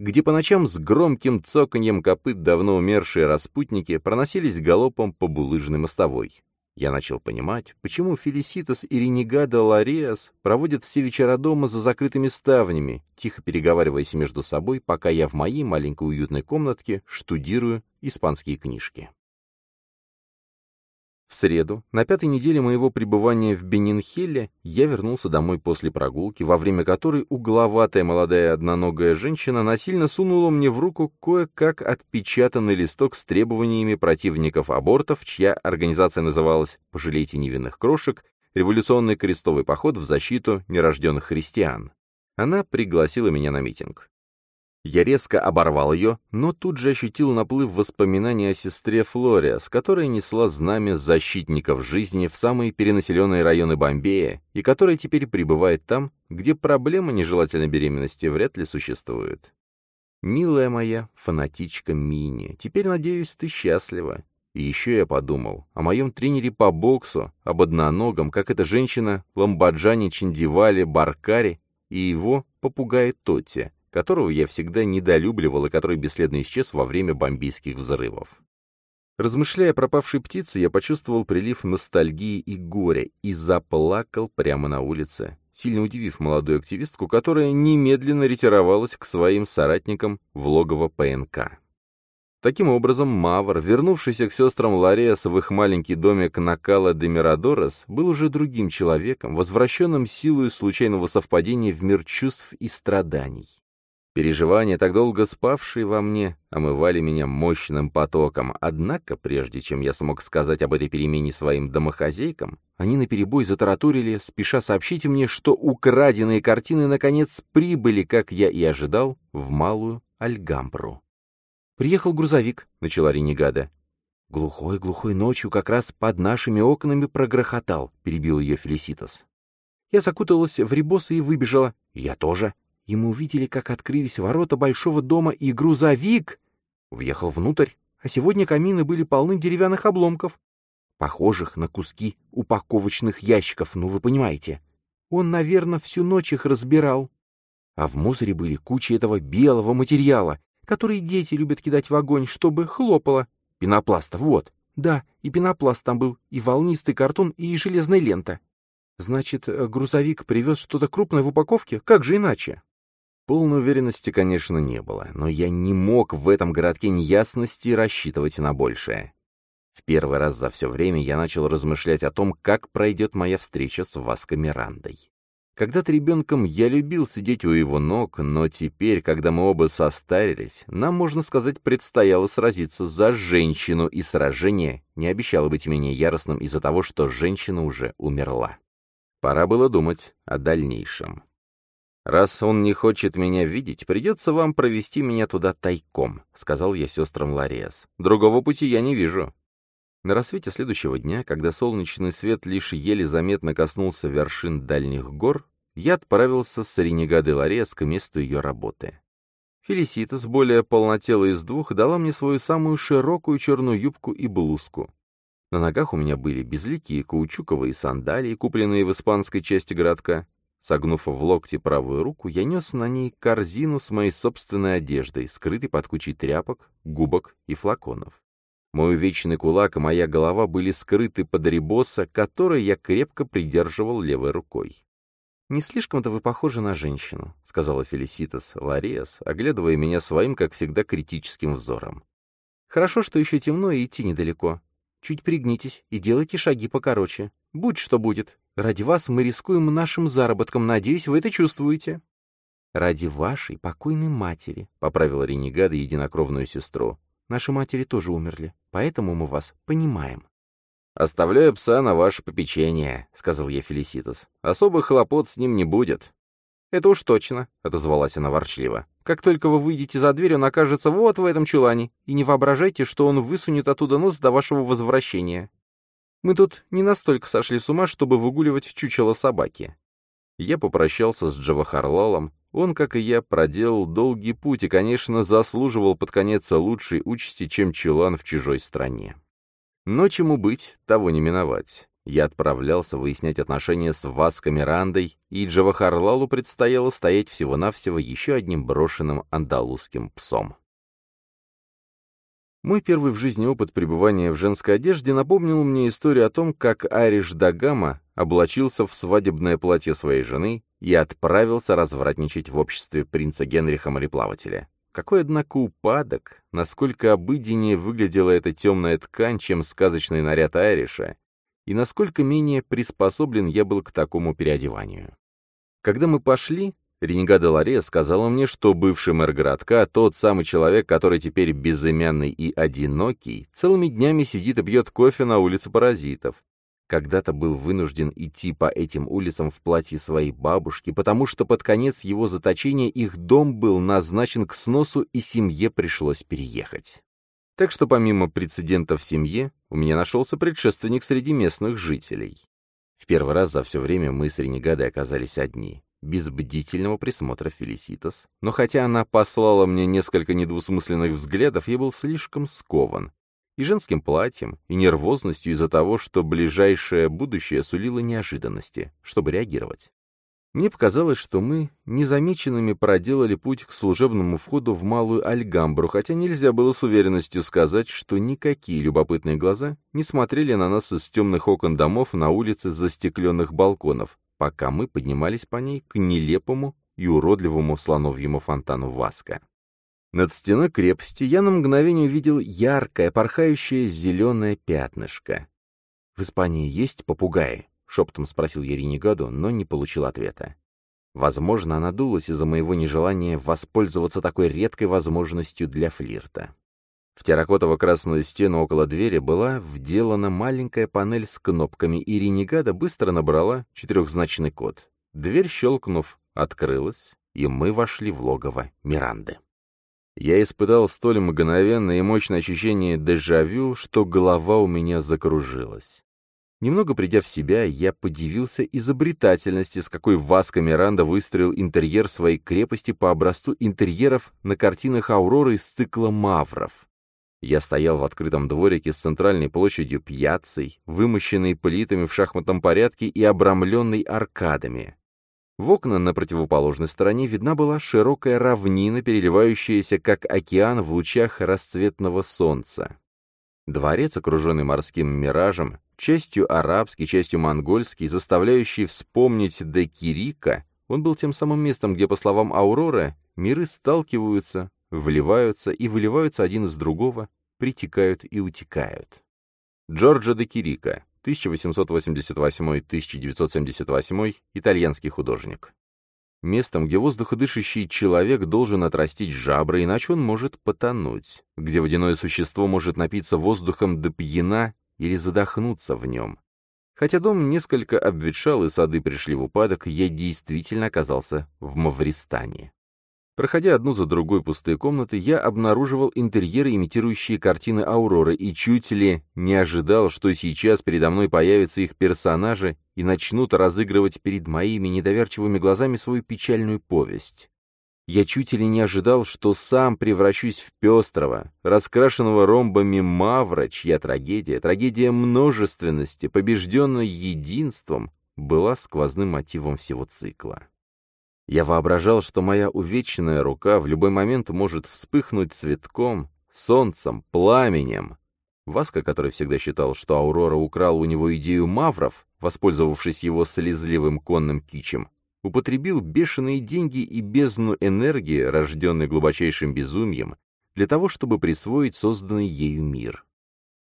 Где по ночам с громким цоканьем копыт давно умершие распутники проносились галопом по булыжной мостовой. Я начал понимать, почему Фелиситас и Ренегада Лариас проводят все вечера дома за закрытыми ставнями, тихо переговариваясь между собой, пока я в моей маленькой уютной комнатке штудирую испанские книжки. В среду, на пятой неделе моего пребывания в Бенинхелле, я вернулся домой после прогулки, во время которой угловатая молодая одноногая женщина насильно сунула мне в руку кое-как отпечатанный листок с требованиями противников абортов, чья организация называлась «Пожалейте невинных крошек», революционный крестовый поход в защиту нерожденных христиан. Она пригласила меня на митинг. Я резко оборвал ее, но тут же ощутил наплыв воспоминаний о сестре Флоре, с которой несла знамя защитников жизни в самые перенаселенные районы Бомбея, и которая теперь пребывает там, где проблема нежелательной беременности вряд ли существует. «Милая моя фанатичка Мини, теперь, надеюсь, ты счастлива». И еще я подумал о моем тренере по боксу, об одноногом, как эта женщина Ламбаджане Чиндивале Баркари и его попугае Тотти, которого я всегда недолюбливал и который бесследно исчез во время бомбийских взрывов. Размышляя о пропавшей птице, я почувствовал прилив ностальгии и горя и заплакал прямо на улице, сильно удивив молодую активистку, которая немедленно ретировалась к своим соратникам в логово ПНК. Таким образом, Мавр, вернувшийся к сестрам Лариас в их маленький домик Накала де Мирадорес, был уже другим человеком, возвращенным силой случайного совпадения в мир чувств и страданий. Переживания, так долго спавшие во мне, омывали меня мощным потоком, однако, прежде чем я смог сказать об этой перемене своим домохозяйкам, они наперебой затараторили, спеша сообщить мне, что украденные картины наконец прибыли, как я и ожидал, в Малую Альгамбру. «Приехал грузовик», — начала ренегада. «Глухой-глухой ночью как раз под нашими окнами прогрохотал», — перебил ее Фелиситас. Я закуталась в рибосы и выбежала. Я тоже и мы увидели, как открылись ворота большого дома, и грузовик въехал внутрь, а сегодня камины были полны деревянных обломков, похожих на куски упаковочных ящиков, ну вы понимаете. Он, наверное, всю ночь их разбирал. А в мусоре были кучи этого белого материала, который дети любят кидать в огонь, чтобы хлопало. Пенопласта, вот. Да, и пенопласт там был, и волнистый картон, и железная лента. Значит, э, грузовик привез что-то крупное в упаковке? Как же иначе? Полной уверенности, конечно, не было, но я не мог в этом городке неясности рассчитывать на большее. В первый раз за все время я начал размышлять о том, как пройдет моя встреча с Васко Мирандой. Когда-то ребенком я любил сидеть у его ног, но теперь, когда мы оба состарились, нам, можно сказать, предстояло сразиться за женщину, и сражение не обещало быть менее яростным из-за того, что женщина уже умерла. Пора было думать о дальнейшем. «Раз он не хочет меня видеть, придется вам провести меня туда тайком», — сказал я сестрам Лариас. «Другого пути я не вижу». На рассвете следующего дня, когда солнечный свет лишь еле заметно коснулся вершин дальних гор, я отправился с Ренегадой Лариас к месту ее работы. Фелиситас, более полнотелая из двух, дала мне свою самую широкую черную юбку и блузку. На ногах у меня были безликие каучуковые сандалии, купленные в испанской части городка, Согнув в локте правую руку, я нес на ней корзину с моей собственной одеждой, скрытой под кучей тряпок, губок и флаконов. Мой вечный кулак и моя голова были скрыты под ребоса, который я крепко придерживал левой рукой. «Не слишком-то вы похожи на женщину», — сказала Фелиситас Лариас, оглядывая меня своим, как всегда, критическим взором. «Хорошо, что еще темно и идти недалеко. Чуть пригнитесь и делайте шаги покороче. Будь что будет. Ради вас мы рискуем нашим заработком, надеюсь, вы это чувствуете». «Ради вашей покойной матери», — поправила ренегада единокровную сестру. «Наши матери тоже умерли, поэтому мы вас понимаем». «Оставляю пса на ваше попечение», — сказал я Фелиситас. «Особых хлопот с ним не будет». «Это уж точно», — отозвалась она ворчливо. «Как только вы выйдете за дверь, он окажется вот в этом чулане, и не воображайте, что он высунет оттуда нос до вашего возвращения. Мы тут не настолько сошли с ума, чтобы выгуливать чучело собаки». Я попрощался с Джавахарлалом. Он, как и я, проделал долгий путь и, конечно, заслуживал под конец лучшей участи, чем чулан в чужой стране. Но чему быть, того не миновать. Я отправлялся выяснять отношения с Васко Мирандой, и Джавахарлалу предстояло стоять всего-навсего еще одним брошенным андалузским псом. Мой первый в жизни опыт пребывания в женской одежде напомнил мне историю о том, как Ариш Дагама облачился в свадебное платье своей жены и отправился развратничать в обществе принца Генриха мореплавателя. Какой, однако, упадок, насколько обыденнее выглядела эта темная ткань, чем сказочный наряд Айриша, и насколько менее приспособлен я был к такому переодеванию. Когда мы пошли, Ренегада Лария сказала мне, что бывший мэр городка, тот самый человек, который теперь безымянный и одинокий, целыми днями сидит и пьет кофе на улице паразитов, когда-то был вынужден идти по этим улицам в платье своей бабушки, потому что под конец его заточения их дом был назначен к сносу, и семье пришлось переехать. Так что помимо прецедентов в семье, у меня нашелся предшественник среди местных жителей. В первый раз за все время мы с Ренегадой оказались одни, без бдительного присмотра Фелиситас, но хотя она послала мне несколько недвусмысленных взглядов, я был слишком скован, и женским платьем, и нервозностью из-за того, что ближайшее будущее сулило неожиданности, чтобы реагировать. Мне показалось, что мы незамеченными проделали путь к служебному входу в Малую Альгамбру, хотя нельзя было с уверенностью сказать, что никакие любопытные глаза не смотрели на нас из темных окон домов на улице застекленных балконов, пока мы поднимались по ней к нелепому и уродливому слоновьему фонтану Васка. Над стеной крепости я на мгновение увидел яркое, порхающее зеленое пятнышко. «В Испании есть попугаи?» — шепотом спросил я ренегаду, но не получил ответа. Возможно, она дулась из-за моего нежелания воспользоваться такой редкой возможностью для флирта. В терракотово-красную стену около двери была вделана маленькая панель с кнопками, и ренегада быстро набрала четырехзначный код. Дверь, щелкнув, открылась, и мы вошли в логово Миранды. Я испытал столь мгновенное и мощное ощущение дежавю, что голова у меня закружилась. Немного придя в себя, я подивился изобретательности, с какой Васко Миранда выстроил интерьер своей крепости по образцу интерьеров на картинах Ауроры из цикла «Мавров». Я стоял в открытом дворике с центральной площадью пьяцей, вымощенной плитами в шахматном порядке и обрамленной аркадами. В окна на противоположной стороне видна была широкая равнина, переливающаяся как океан в лучах расцветного солнца. Дворец, окруженный морским миражем, частью арабский, частью монгольский, заставляющий вспомнить де Кирика, он был тем самым местом, где, по словам Ауроры, миры сталкиваются, вливаются и выливаются один из другого, притекают и утекают. Джорджо де Кирика, 1888-1978, итальянский художник. Местом, где воздуходышащий человек должен отрастить жабры, иначе он может потонуть, где водяное существо может напиться воздухом до пьяна или задохнуться в нем. Хотя дом несколько обветшал и сады пришли в упадок, я действительно оказался в Мавристане. Проходя одну за другой пустые комнаты, я обнаруживал интерьеры, имитирующие картины Ауроры, и чуть ли не ожидал, что сейчас передо мной появятся их персонажи и начнут разыгрывать перед моими недоверчивыми глазами свою печальную повесть. Я чуть ли не ожидал, что сам превращусь в пестрого, раскрашенного ромбами мавра, чья трагедия, трагедия множественности, побежденная единством, была сквозным мотивом всего цикла. Я воображал, что моя увечная рука в любой момент может вспыхнуть цветком, солнцем, пламенем. Васка, который всегда считал, что Аурора украл у него идею мавров, воспользовавшись его слезливым конным кичем, употребил бешеные деньги и бездну энергии, рожденной глубочайшим безумием, для того, чтобы присвоить созданный ею мир.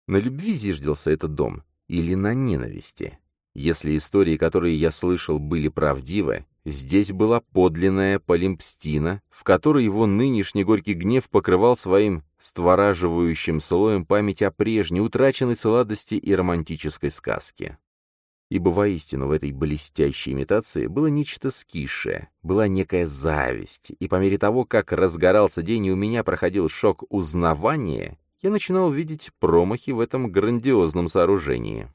На любви зиждился этот дом или на ненависти? Если истории, которые я слышал, были правдивы, здесь была подлинная полимпстина, в которой его нынешний горький гнев покрывал своим створаживающим слоем память о прежней, утраченной сладости и романтической сказке. Ибо воистину в этой блестящей имитации было нечто скисшее, была некая зависть, и по мере того, как разгорался день и у меня проходил шок узнавания, я начинал видеть промахи в этом грандиозном сооружении.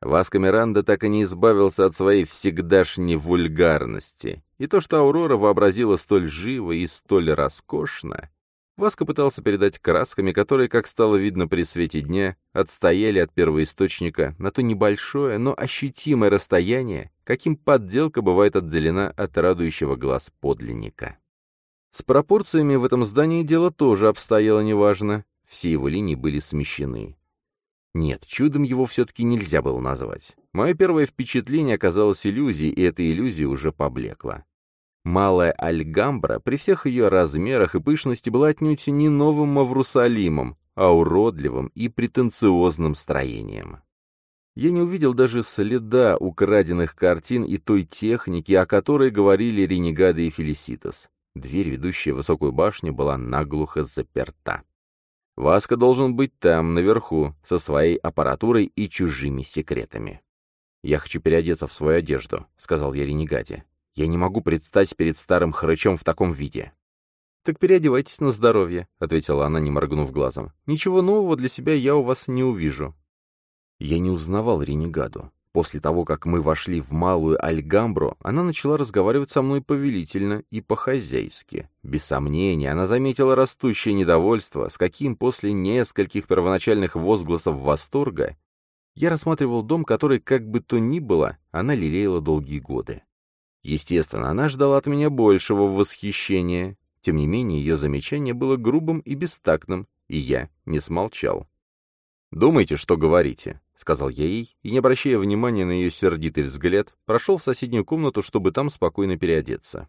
Васко Миранда так и не избавился от своей всегдашней вульгарности, и то, что Аурора вообразила столь живо и столь роскошно, Васко пытался передать красками, которые, как стало видно при свете дня, отстояли от первоисточника на то небольшое, но ощутимое расстояние, каким подделка бывает отделена от радующего глаз подлинника. С пропорциями в этом здании дело тоже обстояло неважно, все его линии были смещены. Нет, чудом его все-таки нельзя было назвать. Мое первое впечатление оказалось иллюзией, и эта иллюзия уже поблекла. Малая Альгамбра при всех ее размерах и пышности была отнюдь не новым Маврусалимом, а уродливым и претенциозным строением. Я не увидел даже следа украденных картин и той техники, о которой говорили ренегады и Фелиситас. Дверь, ведущая в высокую башню, была наглухо заперта. Васка должен быть там, наверху, со своей аппаратурой и чужими секретами. «Я хочу переодеться в свою одежду», — сказал я ренегаде. «Я не могу предстать перед старым хрычом в таком виде». «Так переодевайтесь на здоровье», — ответила она, не моргнув глазом. «Ничего нового для себя я у вас не увижу». Я не узнавал ренегаду. После того, как мы вошли в малую Альгамбру, она начала разговаривать со мной повелительно и по-хозяйски. Без сомнения, она заметила растущее недовольство, с каким после нескольких первоначальных возгласов восторга я рассматривал дом, который, как бы то ни было, она лелеяла долгие годы. Естественно, она ждала от меня большего восхищения. Тем не менее, ее замечание было грубым и бестактным, и я не смолчал. «Думайте, что говорите», — сказал я ей, и, не обращая внимания на ее сердитый взгляд, прошел в соседнюю комнату, чтобы там спокойно переодеться.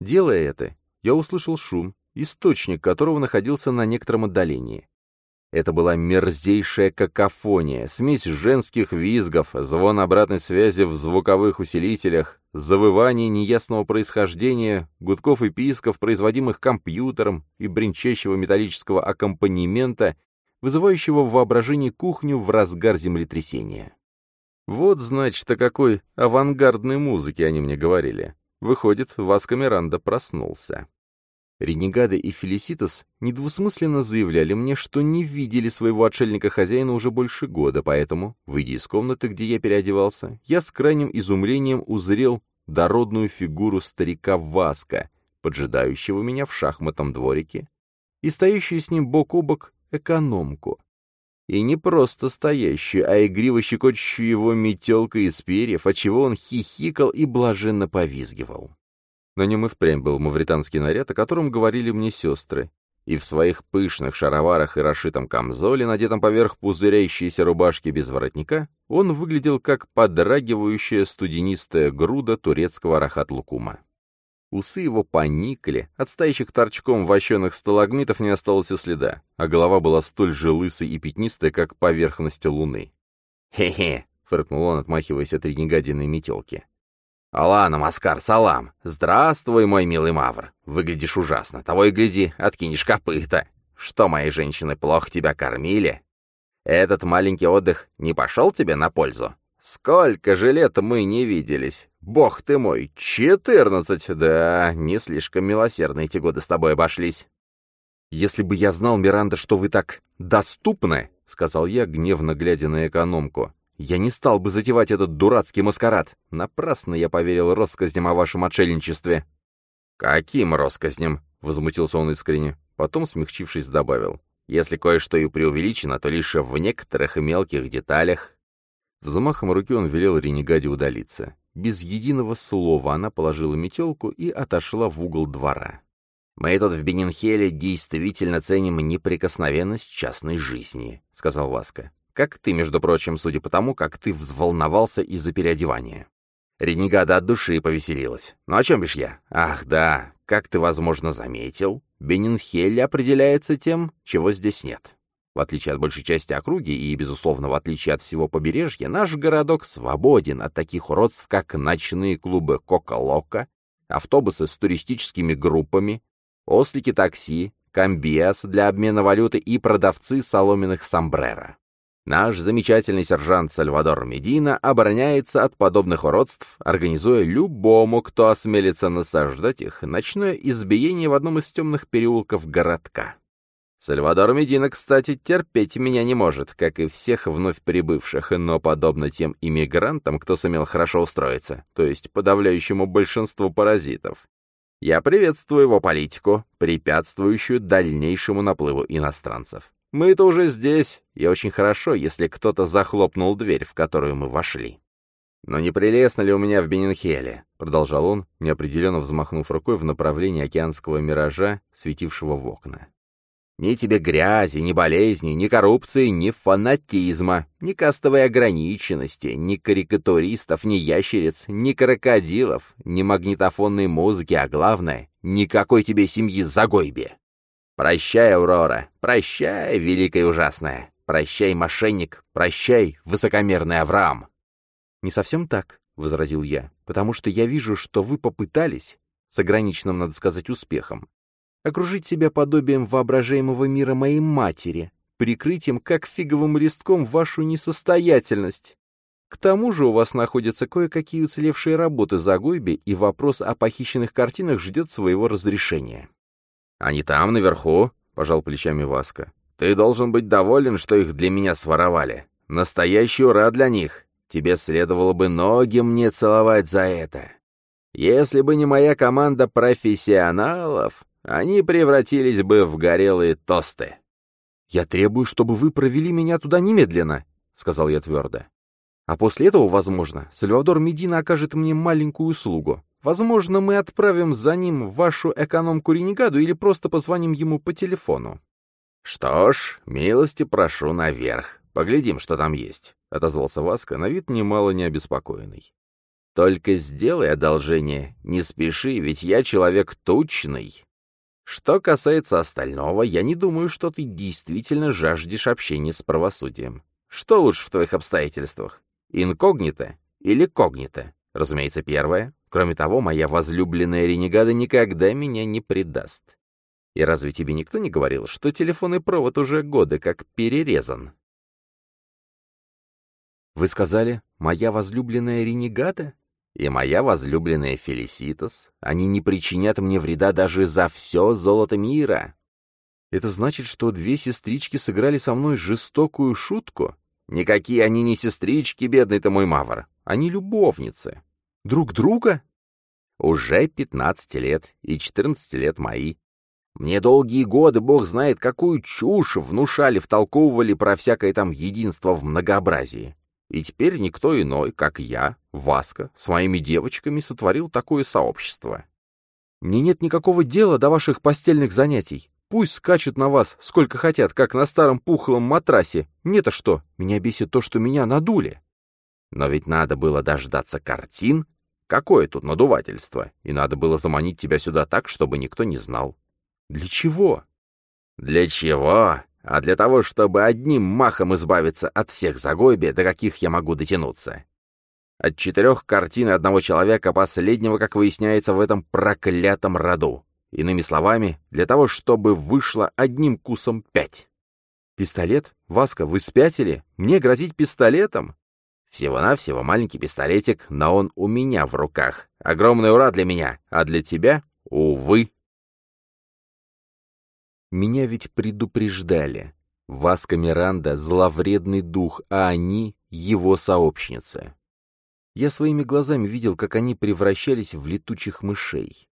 Делая это, я услышал шум, источник которого находился на некотором отдалении. Это была мерзейшая какофония, смесь женских визгов, звон обратной связи в звуковых усилителях, завываний неясного происхождения, гудков и писков, производимых компьютером и бренчащего металлического аккомпанемента, вызывающего в воображении кухню в разгар землетрясения. Вот, значит, о какой авангардной музыке они мне говорили. Выходит, Васко Миранда проснулся. Ренегады и Фелиситас недвусмысленно заявляли мне, что не видели своего отшельника-хозяина уже больше года, поэтому, выйдя из комнаты, где я переодевался, я с крайним изумлением узрел дородную фигуру старика Васка, поджидающего меня в шахматном дворике, и стоящую с ним бок о бок экономку. И не просто стоящую, а игриво щекочущую его метелкой из перьев, отчего он хихикал и блаженно повизгивал. На нем и впрямь был мавританский наряд, о котором говорили мне сестры, и в своих пышных шароварах и расшитом камзоле, надетом поверх пузыряющейся рубашки без воротника, он выглядел как подрагивающая студенистая груда турецкого рахат-лукума. Усы его поникли, от стоящих торчком вощеных сталагмитов не осталось и следа, а голова была столь же лысой и пятнистой, как поверхность луны. «Хе-хе!» — фыркнул он, отмахиваясь от ренегадиной метелки. «Алана, Маскар, салам! Здравствуй, мой милый Мавр! Выглядишь ужасно, того и гляди, откинешь копыта! Что, мои женщины плохо тебя кормили? Этот маленький отдых не пошел тебе на пользу? Сколько же лет мы не виделись! Бог ты мой, четырнадцать! Да, не слишком милосердно эти годы с тобой обошлись. Если бы я знал, Миранда, что вы так доступны, — сказал я, гневно глядя на экономку, — я не стал бы затевать этот дурацкий маскарад. Напрасно я поверил россказням о вашем отшельничестве. «Каким россказням?» — возмутился он искренне. Потом, смягчившись, добавил. «Если кое-что и преувеличено, то лишь в некоторых мелких деталях». Взмахом руки он велел ренегаде удалиться. Без единого слова она положила метелку и отошла в угол двора. «Мы тут в Бенинхеле действительно ценим неприкосновенность частной жизни», — сказал Васка. «Как ты, между прочим, судя по тому, как ты взволновался из-за переодевания». Ренегада от души повеселилась. «Ну о чем бишь я? Ах, да, как ты, возможно, заметил, Бенинхель определяется тем, чего здесь нет. В отличие от большей части округи и, безусловно, в отличие от всего побережья, наш городок свободен от таких уродств, как ночные клубы Кока-Лока, автобусы с туристическими группами, ослики такси, комбиас для обмена валюты и продавцы соломенных сомбреро. Наш замечательный сержант Сальвадор Медина обороняется от подобных уродств, организуя любому, кто осмелится насаждать их, ночное избиение в одном из темных переулков городка. Сальвадор Медина, кстати, терпеть меня не может, как и всех вновь прибывших, но, подобно тем иммигрантам, кто сумел хорошо устроиться, то есть подавляющему большинству паразитов, я приветствую его политику, препятствующую дальнейшему наплыву иностранцев. Мы-то уже здесь, и очень хорошо, если кто-то захлопнул дверь, в которую мы вошли. «Но не прелестно ли у меня в Бенинхеле?» — продолжал он, неопределенно взмахнув рукой в направлении океанского миража, светившего в окна. «Ни тебе грязи, ни болезни, ни коррупции, ни фанатизма, ни кастовой ограниченности, ни карикатуристов, ни ящериц, ни крокодилов, ни магнитофонной музыки, а главное, никакой тебе семьи Загойбе. Прощай, Аурора, прощай, великая ужасная, прощай, мошенник, прощай, высокомерный Авраам. Не совсем так, — возразил я, — потому что я вижу, что вы попытались, с ограниченным, надо сказать, успехом, окружить себя подобием воображаемого мира моей матери, прикрытием, как фиговым листком, вашу несостоятельность. К тому же у вас находятся кое-какие уцелевшие работы за Гойби, и вопрос о похищенных картинах ждет своего разрешения. «Они там, наверху», — пожал плечами Васка. «Ты должен быть доволен, что их для меня своровали. Настоящий ура для них. Тебе следовало бы ноги мне целовать за это. Если бы не моя команда профессионалов, они превратились бы в горелые тосты». «Я требую, чтобы вы провели меня туда немедленно», — сказал я твердо. «А после этого, возможно, Сальвадор Медина окажет мне маленькую услугу. Возможно, мы отправим за ним вашу экономку-ренегаду или просто позвоним ему по телефону». «Что ж, милости прошу наверх. Поглядим, что там есть», — отозвался Васка, на вид немало не обеспокоенный. «Только сделай одолжение, не спеши, ведь я человек тучный. Что касается остального, я не думаю, что ты действительно жаждешь общения с правосудием. Что лучше в твоих обстоятельствах? Инкогнито или когнито? Разумеется, первое. Кроме того, моя возлюбленная ренегада никогда меня не предаст. И разве тебе никто не говорил, что телефонный провод уже годы как перерезан? Вы сказали, моя возлюбленная ренегада? И моя возлюбленная Фелиситас, они не причинят мне вреда даже за все золото мира. Это значит, что две сестрички сыграли со мной жестокую шутку? Никакие они не сестрички, бедный ты мой мавр. Они любовницы. Друг друга? Уже пятнадцать лет, и четырнадцать лет мои. Мне долгие годы, бог знает, какую чушь внушали, втолковывали про всякое там единство в многообразии. И теперь никто иной, как я, Васка, с моими девочками сотворил такое сообщество. Мне нет никакого дела до ваших постельных занятий. Пусть скачут на вас сколько хотят, как на старом пухлом матрасе. Мне-то что? Меня бесит то, что меня надули. Но ведь надо было дождаться картин Какое тут надувательство? И надо было заманить тебя сюда так, чтобы никто не знал. Для чего? Для чего? А для того, чтобы одним махом избавиться от всех загойби, до каких я могу дотянуться. От четырех картин одного человека, последнего, как выясняется, в этом проклятом роду. Иными словами, для того, чтобы вышло одним кусом пять. Пистолет? Васка, вы спятили? Мне грозить пистолетом? Всего-навсего маленький пистолетик, но он у меня в руках. Огромный ура для меня, а для тебя — увы. Меня ведь предупреждали. Васка Миранда — зловредный дух, а они — его сообщницы. Я своими глазами видел, как они превращались в летучих мышей.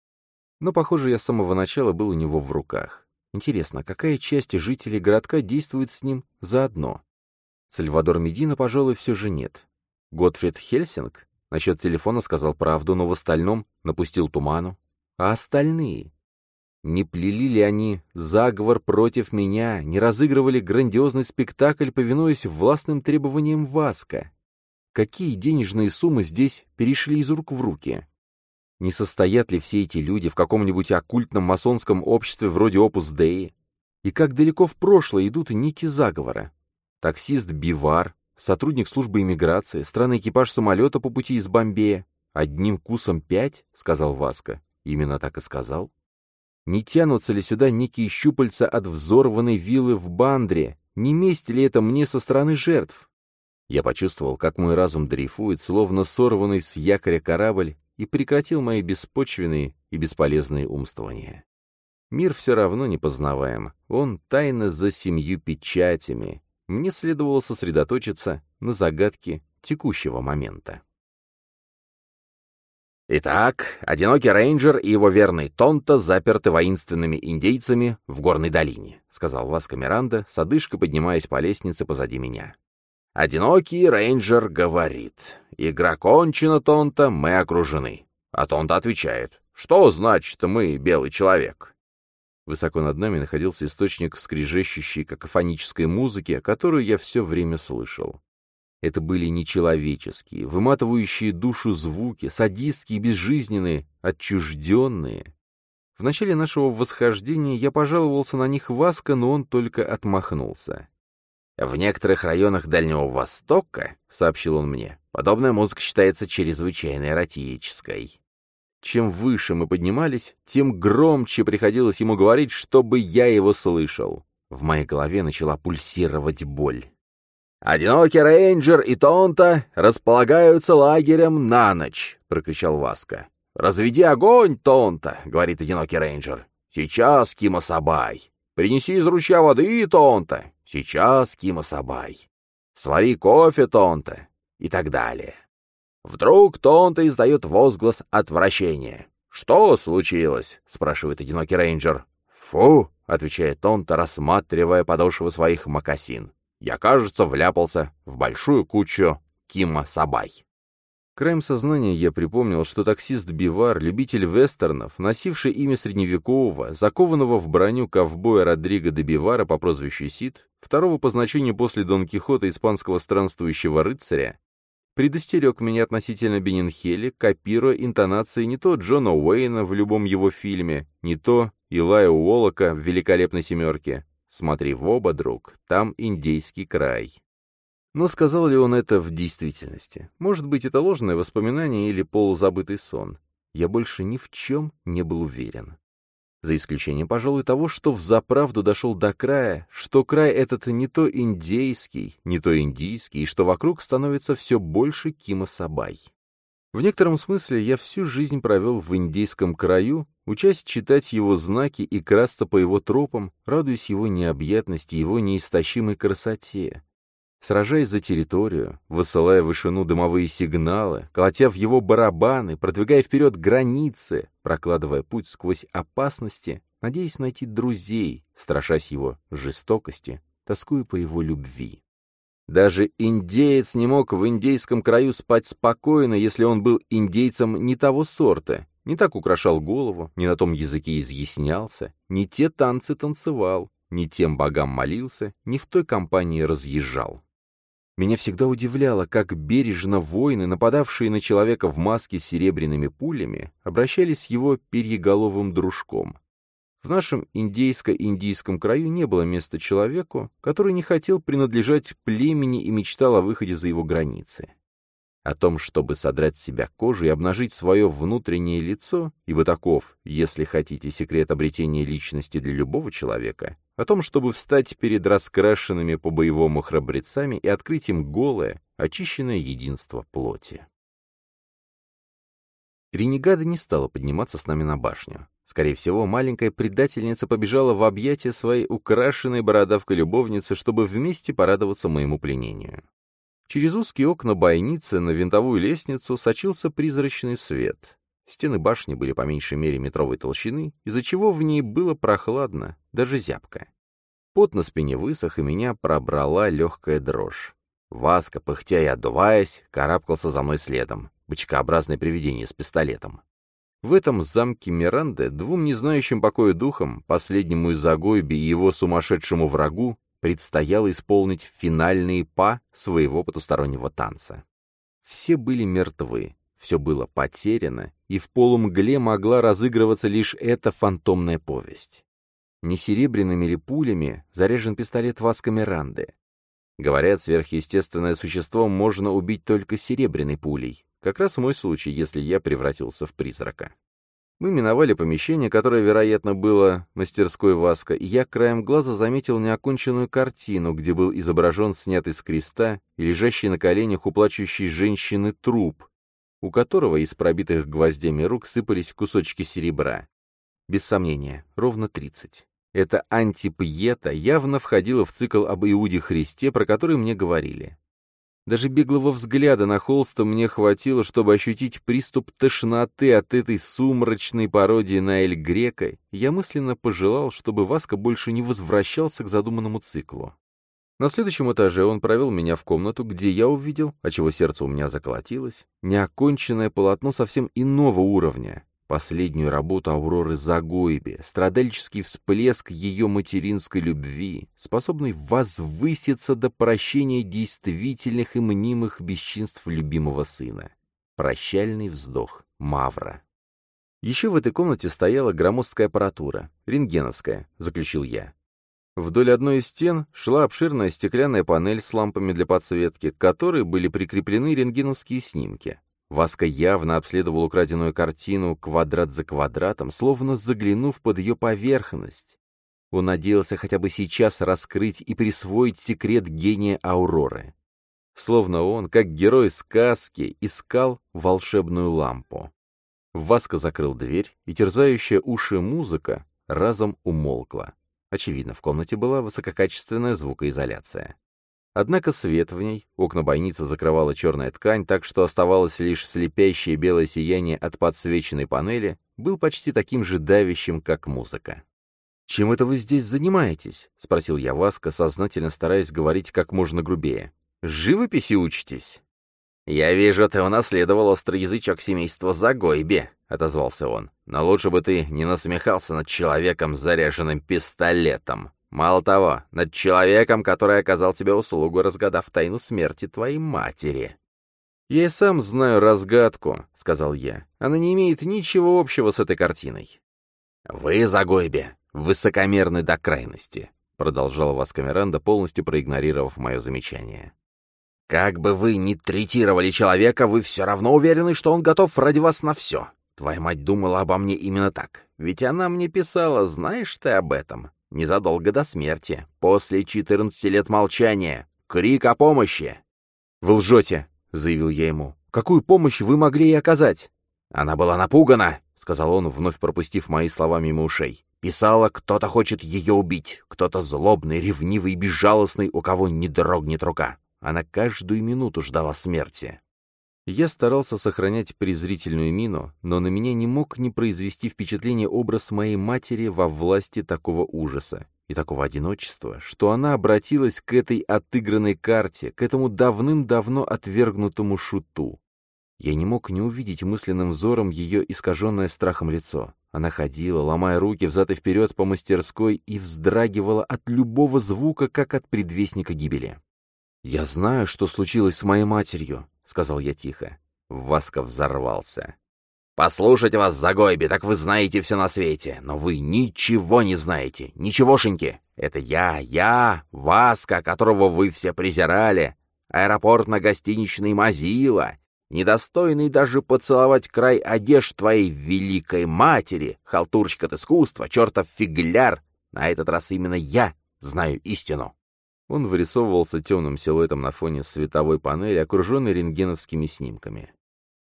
Но, похоже, я с самого начала был у него в руках. Интересно, какая часть жителей городка действует с ним заодно? Сальвадор Медина, пожалуй, все же нет. Готфрид Хельсинг насчет телефона сказал правду, но в остальном напустил туману. А остальные? Не плели ли они заговор против меня, не разыгрывали грандиозный спектакль, повинуясь властным требованиям Васка? Какие денежные суммы здесь перешли из рук в руки? Не состоят ли все эти люди в каком-нибудь оккультном масонском обществе вроде Опус Деи? И как далеко в прошлое идут нити заговора? Таксист Бивар, сотрудник службы иммиграции, странный экипаж самолета по пути из Бомбея. «Одним кусом пять?» — сказал Васка. Именно так и сказал. Не тянутся ли сюда некие щупальца от взорванной виллы в Бандре? Не месть ли это мне со стороны жертв? Я почувствовал, как мой разум дрейфует, словно сорванный с якоря корабль, и прекратил мои беспочвенные и бесполезные умствования. Мир все равно непознаваем, он тайно за семью печатями. Мне следовало сосредоточиться на загадке текущего момента. Итак, одинокий рейнджер и его верный Тонто заперты воинственными индейцами в горной долине, сказал Васко Миранда, с одышкой поднимаясь по лестнице позади меня. Одинокий рейнджер говорит. Игра кончена, Тонто, мы окружены. А Тонто отвечает. Что значит мы, белый человек? Высоко над нами находился источник скрежещущей какофонической музыки, которую я все время слышал. Это были нечеловеческие, выматывающие душу звуки, садистские, безжизненные, отчужденные. В начале нашего восхождения я пожаловался на них Васка, но он только отмахнулся. «В некоторых районах Дальнего Востока, — сообщил он мне, — подобная музыка считается чрезвычайно эротической». Чем выше мы поднимались, тем громче приходилось ему говорить, чтобы я его слышал. В моей голове начала пульсировать боль. «Одинокий рейнджер и Тонта располагаются лагерем на ночь!» — прокричал Васка. «Разведи огонь, Тонта!» — говорит одинокий рейнджер. «Сейчас, Кима-сабай! Принеси из ручья воды, Тонта! Сейчас, Кима-сабай! Свари кофе, Тонта!» и так далее. Вдруг Тонта издает возглас отвращения. «Что случилось?» — спрашивает одинокий рейнджер. «Фу!» — отвечает Тонта, рассматривая подошвы своих мокасин я, кажется, вляпался в большую кучу кима-сабай. Краем сознания я припомнил, что таксист Бивар, любитель вестернов, носивший имя средневекового, закованного в броню ковбоя Родриго де Бивара по прозвищу Сид, второго по значению после Дон Кихота испанского странствующего рыцаря, предостерег меня относительно Бенинхели, копируя интонации не то Джона Уэйна в любом его фильме, не то Илая Уоллока в «Великолепной семерке», Смотри в оба, друг, там индейский край. Но сказал ли он это в действительности? Может быть, это ложное воспоминание или полузабытый сон. Я больше ни в чем не был уверен. За исключением, пожалуй, того, что взаправду дошел до края, что край этот не то индейский, не то индийский, и что вокруг становится все больше кима-сабай. В некотором смысле я всю жизнь провел в индейском краю, учась читать его знаки и красться по его тропам, радуясь его необъятности, его неистощимой красоте. Сражаясь за территорию, высылая в вышину дымовые сигналы, колотя в его барабаны, продвигая вперед границы, прокладывая путь сквозь опасности, надеясь найти друзей, страшась его жестокости, тоскуя по его любви. Даже индеец не мог в индейском краю спать спокойно, если он был индейцем не того сорта, не так украшал голову, не на том языке изъяснялся, не те танцы танцевал, не тем богам молился, не в той компании разъезжал. Меня всегда удивляло, как бережно воины, нападавшие на человека в маске с серебряными пулями, обращались с его перьеголовым дружком. В нашем индейско-индийском краю не было места человеку, который не хотел принадлежать племени и мечтал о выходе за его границы. О том, чтобы содрать с себя кожу и обнажить свое внутреннее лицо, ибо таков, если хотите, секрет обретения личности для любого человека, о том, чтобы встать перед раскрашенными по-боевому храбрецами и открыть им голое, очищенное единство плоти. Ренегада не стала подниматься с нами на башню. Скорее всего, маленькая предательница побежала в объятия своей украшенной бородавкой любовницы, чтобы вместе порадоваться моему пленению. Через узкие окна бойницы на винтовую лестницу сочился призрачный свет. Стены башни были по меньшей мере метровой толщины, из-за чего в ней было прохладно, даже зябко. Пот на спине высох, и меня пробрала легкая дрожь. Васка, пыхтя и отдуваясь, карабкался за мной следом, бычкообразное привидение с пистолетом. В этом замке Миранды двум не знающим покоя духам, последнему из Загойби и его сумасшедшему врагу, предстояло исполнить финальные па своего потустороннего танца. Все были мертвы, все было потеряно, и в полумгле могла разыгрываться лишь эта фантомная повесть. Не серебряными ли пулями заряжен пистолет Васка Миранды? Говорят, сверхъестественное существо можно убить только серебряной пулей. Как раз мой случай, если я превратился в призрака. Мы миновали помещение, которое, вероятно, было мастерской Васка, и я краем глаза заметил неоконченную картину, где был изображен снятый с креста и лежащий на коленях у плачущей женщины труп, у которого из пробитых гвоздями рук сыпались кусочки серебра. Без сомнения, ровно тридцать. Эта антипьета явно входила в цикл об Иуде Христе, про который мне говорили. Даже беглого взгляда на холста мне хватило, чтобы ощутить приступ тошноты от этой сумрачной пародии на Эль Грека, я мысленно пожелал, чтобы Васка больше не возвращался к задуманному циклу. На следующем этаже он провел меня в комнату, где я увидел, отчего сердце у меня заколотилось, неоконченное полотно совсем иного уровня, последнюю работу Ауроры Загойбе, страдальческий всплеск ее материнской любви, способный возвыситься до прощения действительных и мнимых бесчинств любимого сына. Прощальный вздох Мавра. Еще в этой комнате стояла громоздкая аппаратура, рентгеновская, заключил я. Вдоль одной из стен шла обширная стеклянная панель с лампами для подсветки, к которой были прикреплены рентгеновские снимки. Васка явно обследовал украденную картину квадрат за квадратом, словно заглянув под ее поверхность. Он надеялся хотя бы сейчас раскрыть и присвоить секрет гения Ауроры. Словно он, как герой сказки, искал волшебную лампу. Васка закрыл дверь, и терзающая уши музыка разом умолкла. Очевидно, в комнате была высококачественная звукоизоляция. Однако свет в ней, окна бойницы закрывала черная ткань, так что оставалось лишь слепящее белое сияние от подсвеченной панели, был почти таким же давящим, как музыка. «Чем это вы здесь занимаетесь?» — спросил я Васка, сознательно стараясь говорить как можно грубее. «Живописи учитесь?» «Я вижу, ты унаследовал острый язычок семейства Загойби», — отозвался он. «Но лучше бы ты не насмехался над человеком заряженным пистолетом. Мало того, над человеком, который оказал тебе услугу, разгадав тайну смерти твоей матери. «Я и сам знаю разгадку», — сказал я. «Она не имеет ничего общего с этой картиной». «Вы, Загойбе, высокомерны до крайности», — продолжал Васкамеранда, полностью проигнорировав мое замечание. «Как бы вы ни третировали человека, вы все равно уверены, что он готов ради вас на все. Твоя мать думала обо мне именно так, ведь она мне писала, знаешь ты об этом? Незадолго до смерти, после 14 лет молчания. Крик о помощи. «Вы лжете», — заявил я ему. «Какую помощь вы могли ей оказать?» «Она была напугана», — сказал он, вновь пропустив мои слова мимо ушей. «Писала, кто-то хочет ее убить, кто-то злобный, ревнивый и безжалостный, у кого не дрогнет рука. Она каждую минуту ждала смерти. Я старался сохранять презрительную мину, но на меня не мог не произвести впечатление образ моей матери во власти такого ужаса и такого одиночества, что она обратилась к этой отыгранной карте, к этому давным-давно отвергнутому шуту. Я не мог не увидеть мысленным взором ее искаженное страхом лицо. Она ходила, ломая руки взад и вперед по мастерской и вздрагивала от любого звука, как от предвестника гибели. «Я знаю, что случилось с моей матерью», — сказал я тихо. Васка взорвался. «Послушать вас, Загойби, так вы знаете все на свете, но вы ничего не знаете, ничегошеньки. Это я, я, Васка, которого вы все презирали, аэропортно-гостиничный Мазила, недостойный даже поцеловать край одежд твоей великой матери, халтурщик от искусства, чертов фигляр. На этот раз именно я знаю истину». Он вырисовывался темным силуэтом на фоне световой панели, окруженной рентгеновскими снимками.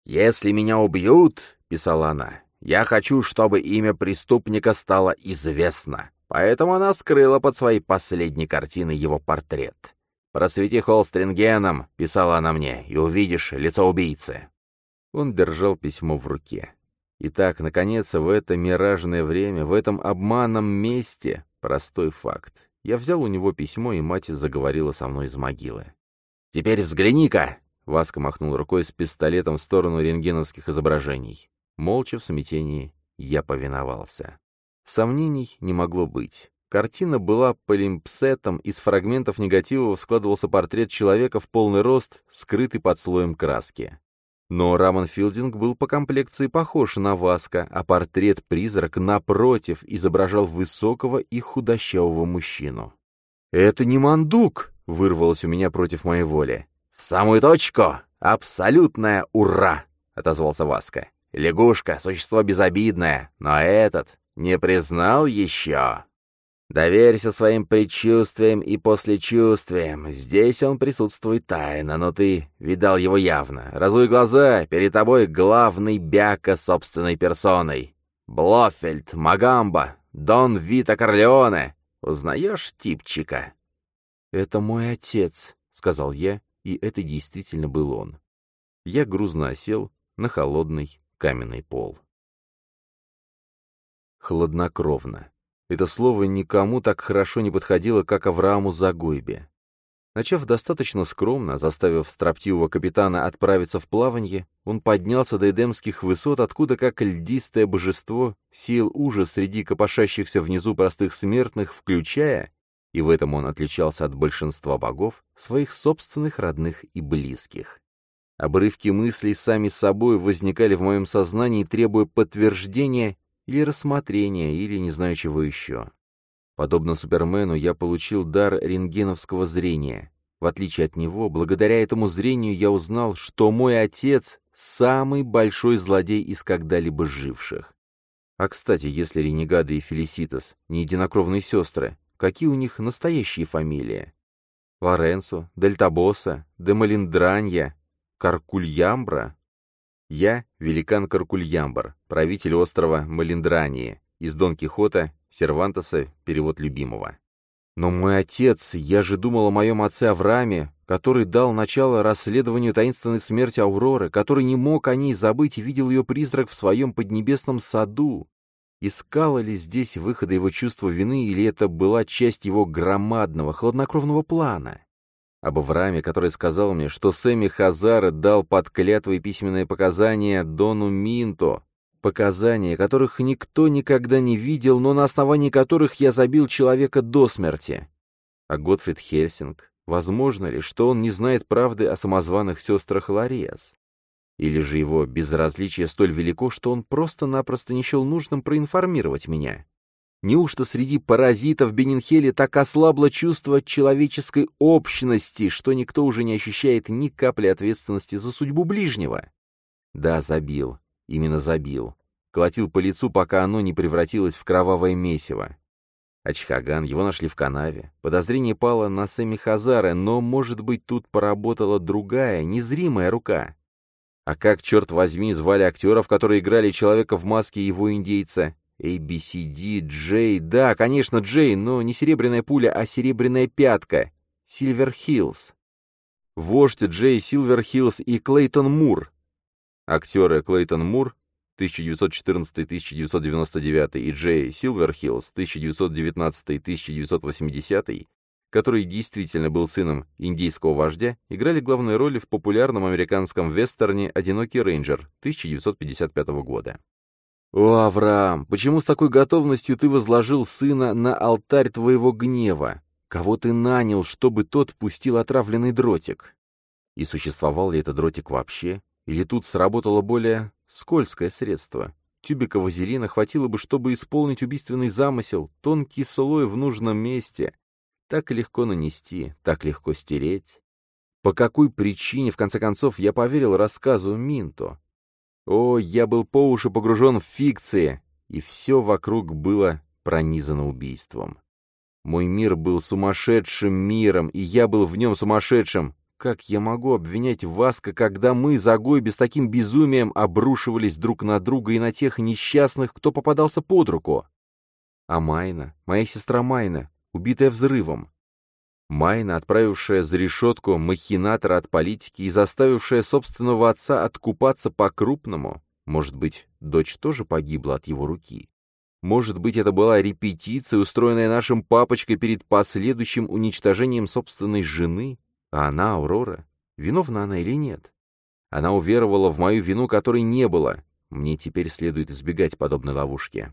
«Если меня убьют», — писала она, — «я хочу, чтобы имя преступника стало известно». Поэтому она скрыла под своей последней картиной его портрет. «Просвети холст рентгеном», — писала она мне, — «и увидишь лицо убийцы». Он держал письмо в руке. Итак, наконец, в это миражное время, в этом обманном месте, простой факт. Я взял у него письмо, и мать заговорила со мной из могилы. «Теперь взгляни-ка!» Васка махнул рукой с пистолетом в сторону рентгеновских изображений. Молча в смятении я повиновался. Сомнений не могло быть. Картина была полимпсетом, из фрагментов негатива складывался портрет человека в полный рост, скрытый под слоем краски. Но Рамон Филдинг был по комплекции похож на Васка, а портрет-призрак, напротив, изображал высокого и худощавого мужчину. «Это не мандук!» — вырвалось у меня против моей воли. «В самую точку! Абсолютное ура!» — отозвался Васка. «Лягушка — существо безобидное, но этот не признал еще!» Доверься своим предчувствиям и послечувствиям. Здесь он присутствует тайно, но ты видал его явно. Разуй глаза, перед тобой главный бяка собственной персоной. Блофельд, Магамба, Дон Вита Корлеоне. Узнаешь типчика?» «Это мой отец», — сказал я, и это действительно был он. Я грузно осел на холодный каменный пол. Хладнокровно. Это слово никому так хорошо не подходило, как Аврааму Загойбе. Начав достаточно скромно, заставив строптивого капитана отправиться в плаванье, он поднялся до эдемских высот, откуда, как льдистое божество, сеял ужас среди копошащихся внизу простых смертных, включая, и в этом он отличался от большинства богов, своих собственных родных и близких. Обрывки мыслей сами собой возникали в моем сознании, требуя подтверждения или рассмотрения, или не знаю чего еще. Подобно Супермену, я получил дар рентгеновского зрения. В отличие от него, благодаря этому зрению я узнал, что мой отец — самый большой злодей из когда-либо живших. А кстати, если Ренегады и Фелиситас не единокровные сестры, какие у них настоящие фамилии? Лоренцо, Дельтабоса, Демалиндранья, Каркульямбра? Я — великан Каркульямбр, правитель острова Малиндрании, из Дон Кихота, Сервантеса, перевод любимого. Но мой отец, я же думал о моем отце Аврааме, который дал начало расследованию таинственной смерти Ауроры, который не мог о ней забыть и видел ее призрак в своем поднебесном саду. Искала ли здесь выхода его чувства вины, или это была часть его громадного, хладнокровного плана? Об Аврааме, который сказал мне, что Сэмми Хазара дал под клятвой письменные показания Дону Минто, показания, которых никто никогда не видел, но на основании которых я забил человека до смерти. А Готфрид Хельсинг, возможно ли, что он не знает правды о самозваных сестрах Лариас? Или же его безразличие столь велико, что он просто-напросто не счел нужным проинформировать меня? Неужто среди паразитов Бенинхели так ослабло чувство человеческой общности, что никто уже не ощущает ни капли ответственности за судьбу ближнего? Да, забил. Именно забил. Колотил по лицу, пока оно не превратилось в кровавое месиво. Ачхаган, его нашли в канаве. Подозрение пало на Сэмми Хазара, но, может быть, тут поработала другая, незримая рука. А как, черт возьми, звали актеров, которые играли человека в маске его индейца? ABCD, Джей, да, конечно, Джей, но не серебряная пуля, а серебряная пятка. Сильвер Хиллз. Вождь Джей Сильвер Хиллз и Клейтон Мур. Актеры Клейтон Мур 1914-1999 и Джей Сильвер Хиллз 1919-1980, который действительно был сыном индейского вождя, играли главные роли в популярном американском вестерне «Одинокий рейнджер» 1955 года. «О, Авраам, почему с такой готовностью ты возложил сына на алтарь твоего гнева? Кого ты нанял, чтобы тот пустил отравленный дротик?» И существовал ли этот дротик вообще? Или тут сработало более скользкое средство? Тюбика вазелина хватило бы, чтобы исполнить убийственный замысел, тонкий слой в нужном месте. Так легко нанести, так легко стереть. По какой причине, в конце концов, я поверил рассказу Минто? О, я был по уши погружен в фикции, и все вокруг было пронизано убийством. Мой мир был сумасшедшим миром, и я был в нем сумасшедшим. Как я могу обвинять Васка, когда мы за Гойби с таким безумием обрушивались друг на друга и на тех несчастных, кто попадался под руку? А Майна, моя сестра Майна, убитая взрывом, Майна, отправившая за решетку махинатора от политики и заставившая собственного отца откупаться по-крупному, может быть, дочь тоже погибла от его руки. Может быть, это была репетиция, устроенная нашим папочкой перед последующим уничтожением собственной жены, а она, Аурора, виновна она или нет? Она уверовала в мою вину, которой не было. Мне теперь следует избегать подобной ловушки.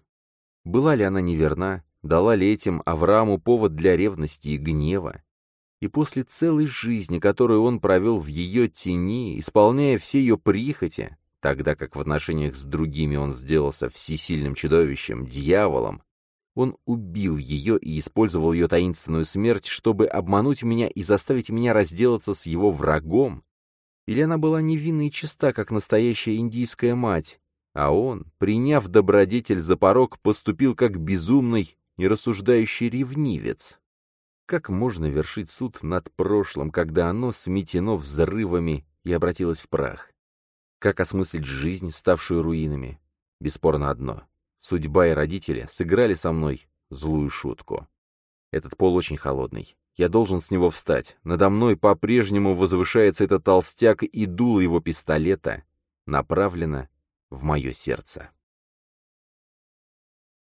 Была ли она неверна? Дала ли этим Аврааму повод для ревности и гнева? И после целой жизни, которую он провел в ее тени, исполняя все ее прихоти, тогда как в отношениях с другими он сделался всесильным чудовищем, дьяволом, он убил ее и использовал ее таинственную смерть, чтобы обмануть меня и заставить меня разделаться с его врагом? Или она была невинна и чиста, как настоящая индийская мать, а он, приняв добродетель за порог, поступил как безумный, нерассуждающий ревнивец? Как можно вершить суд над прошлым, когда оно сметено взрывами и обратилось в прах? Как осмыслить жизнь, ставшую руинами? Бесспорно одно. Судьба и родители сыграли со мной злую шутку. Этот пол очень холодный. Я должен с него встать. Надо мной по-прежнему возвышается этот толстяк, и дуло его пистолета направлено в мое сердце.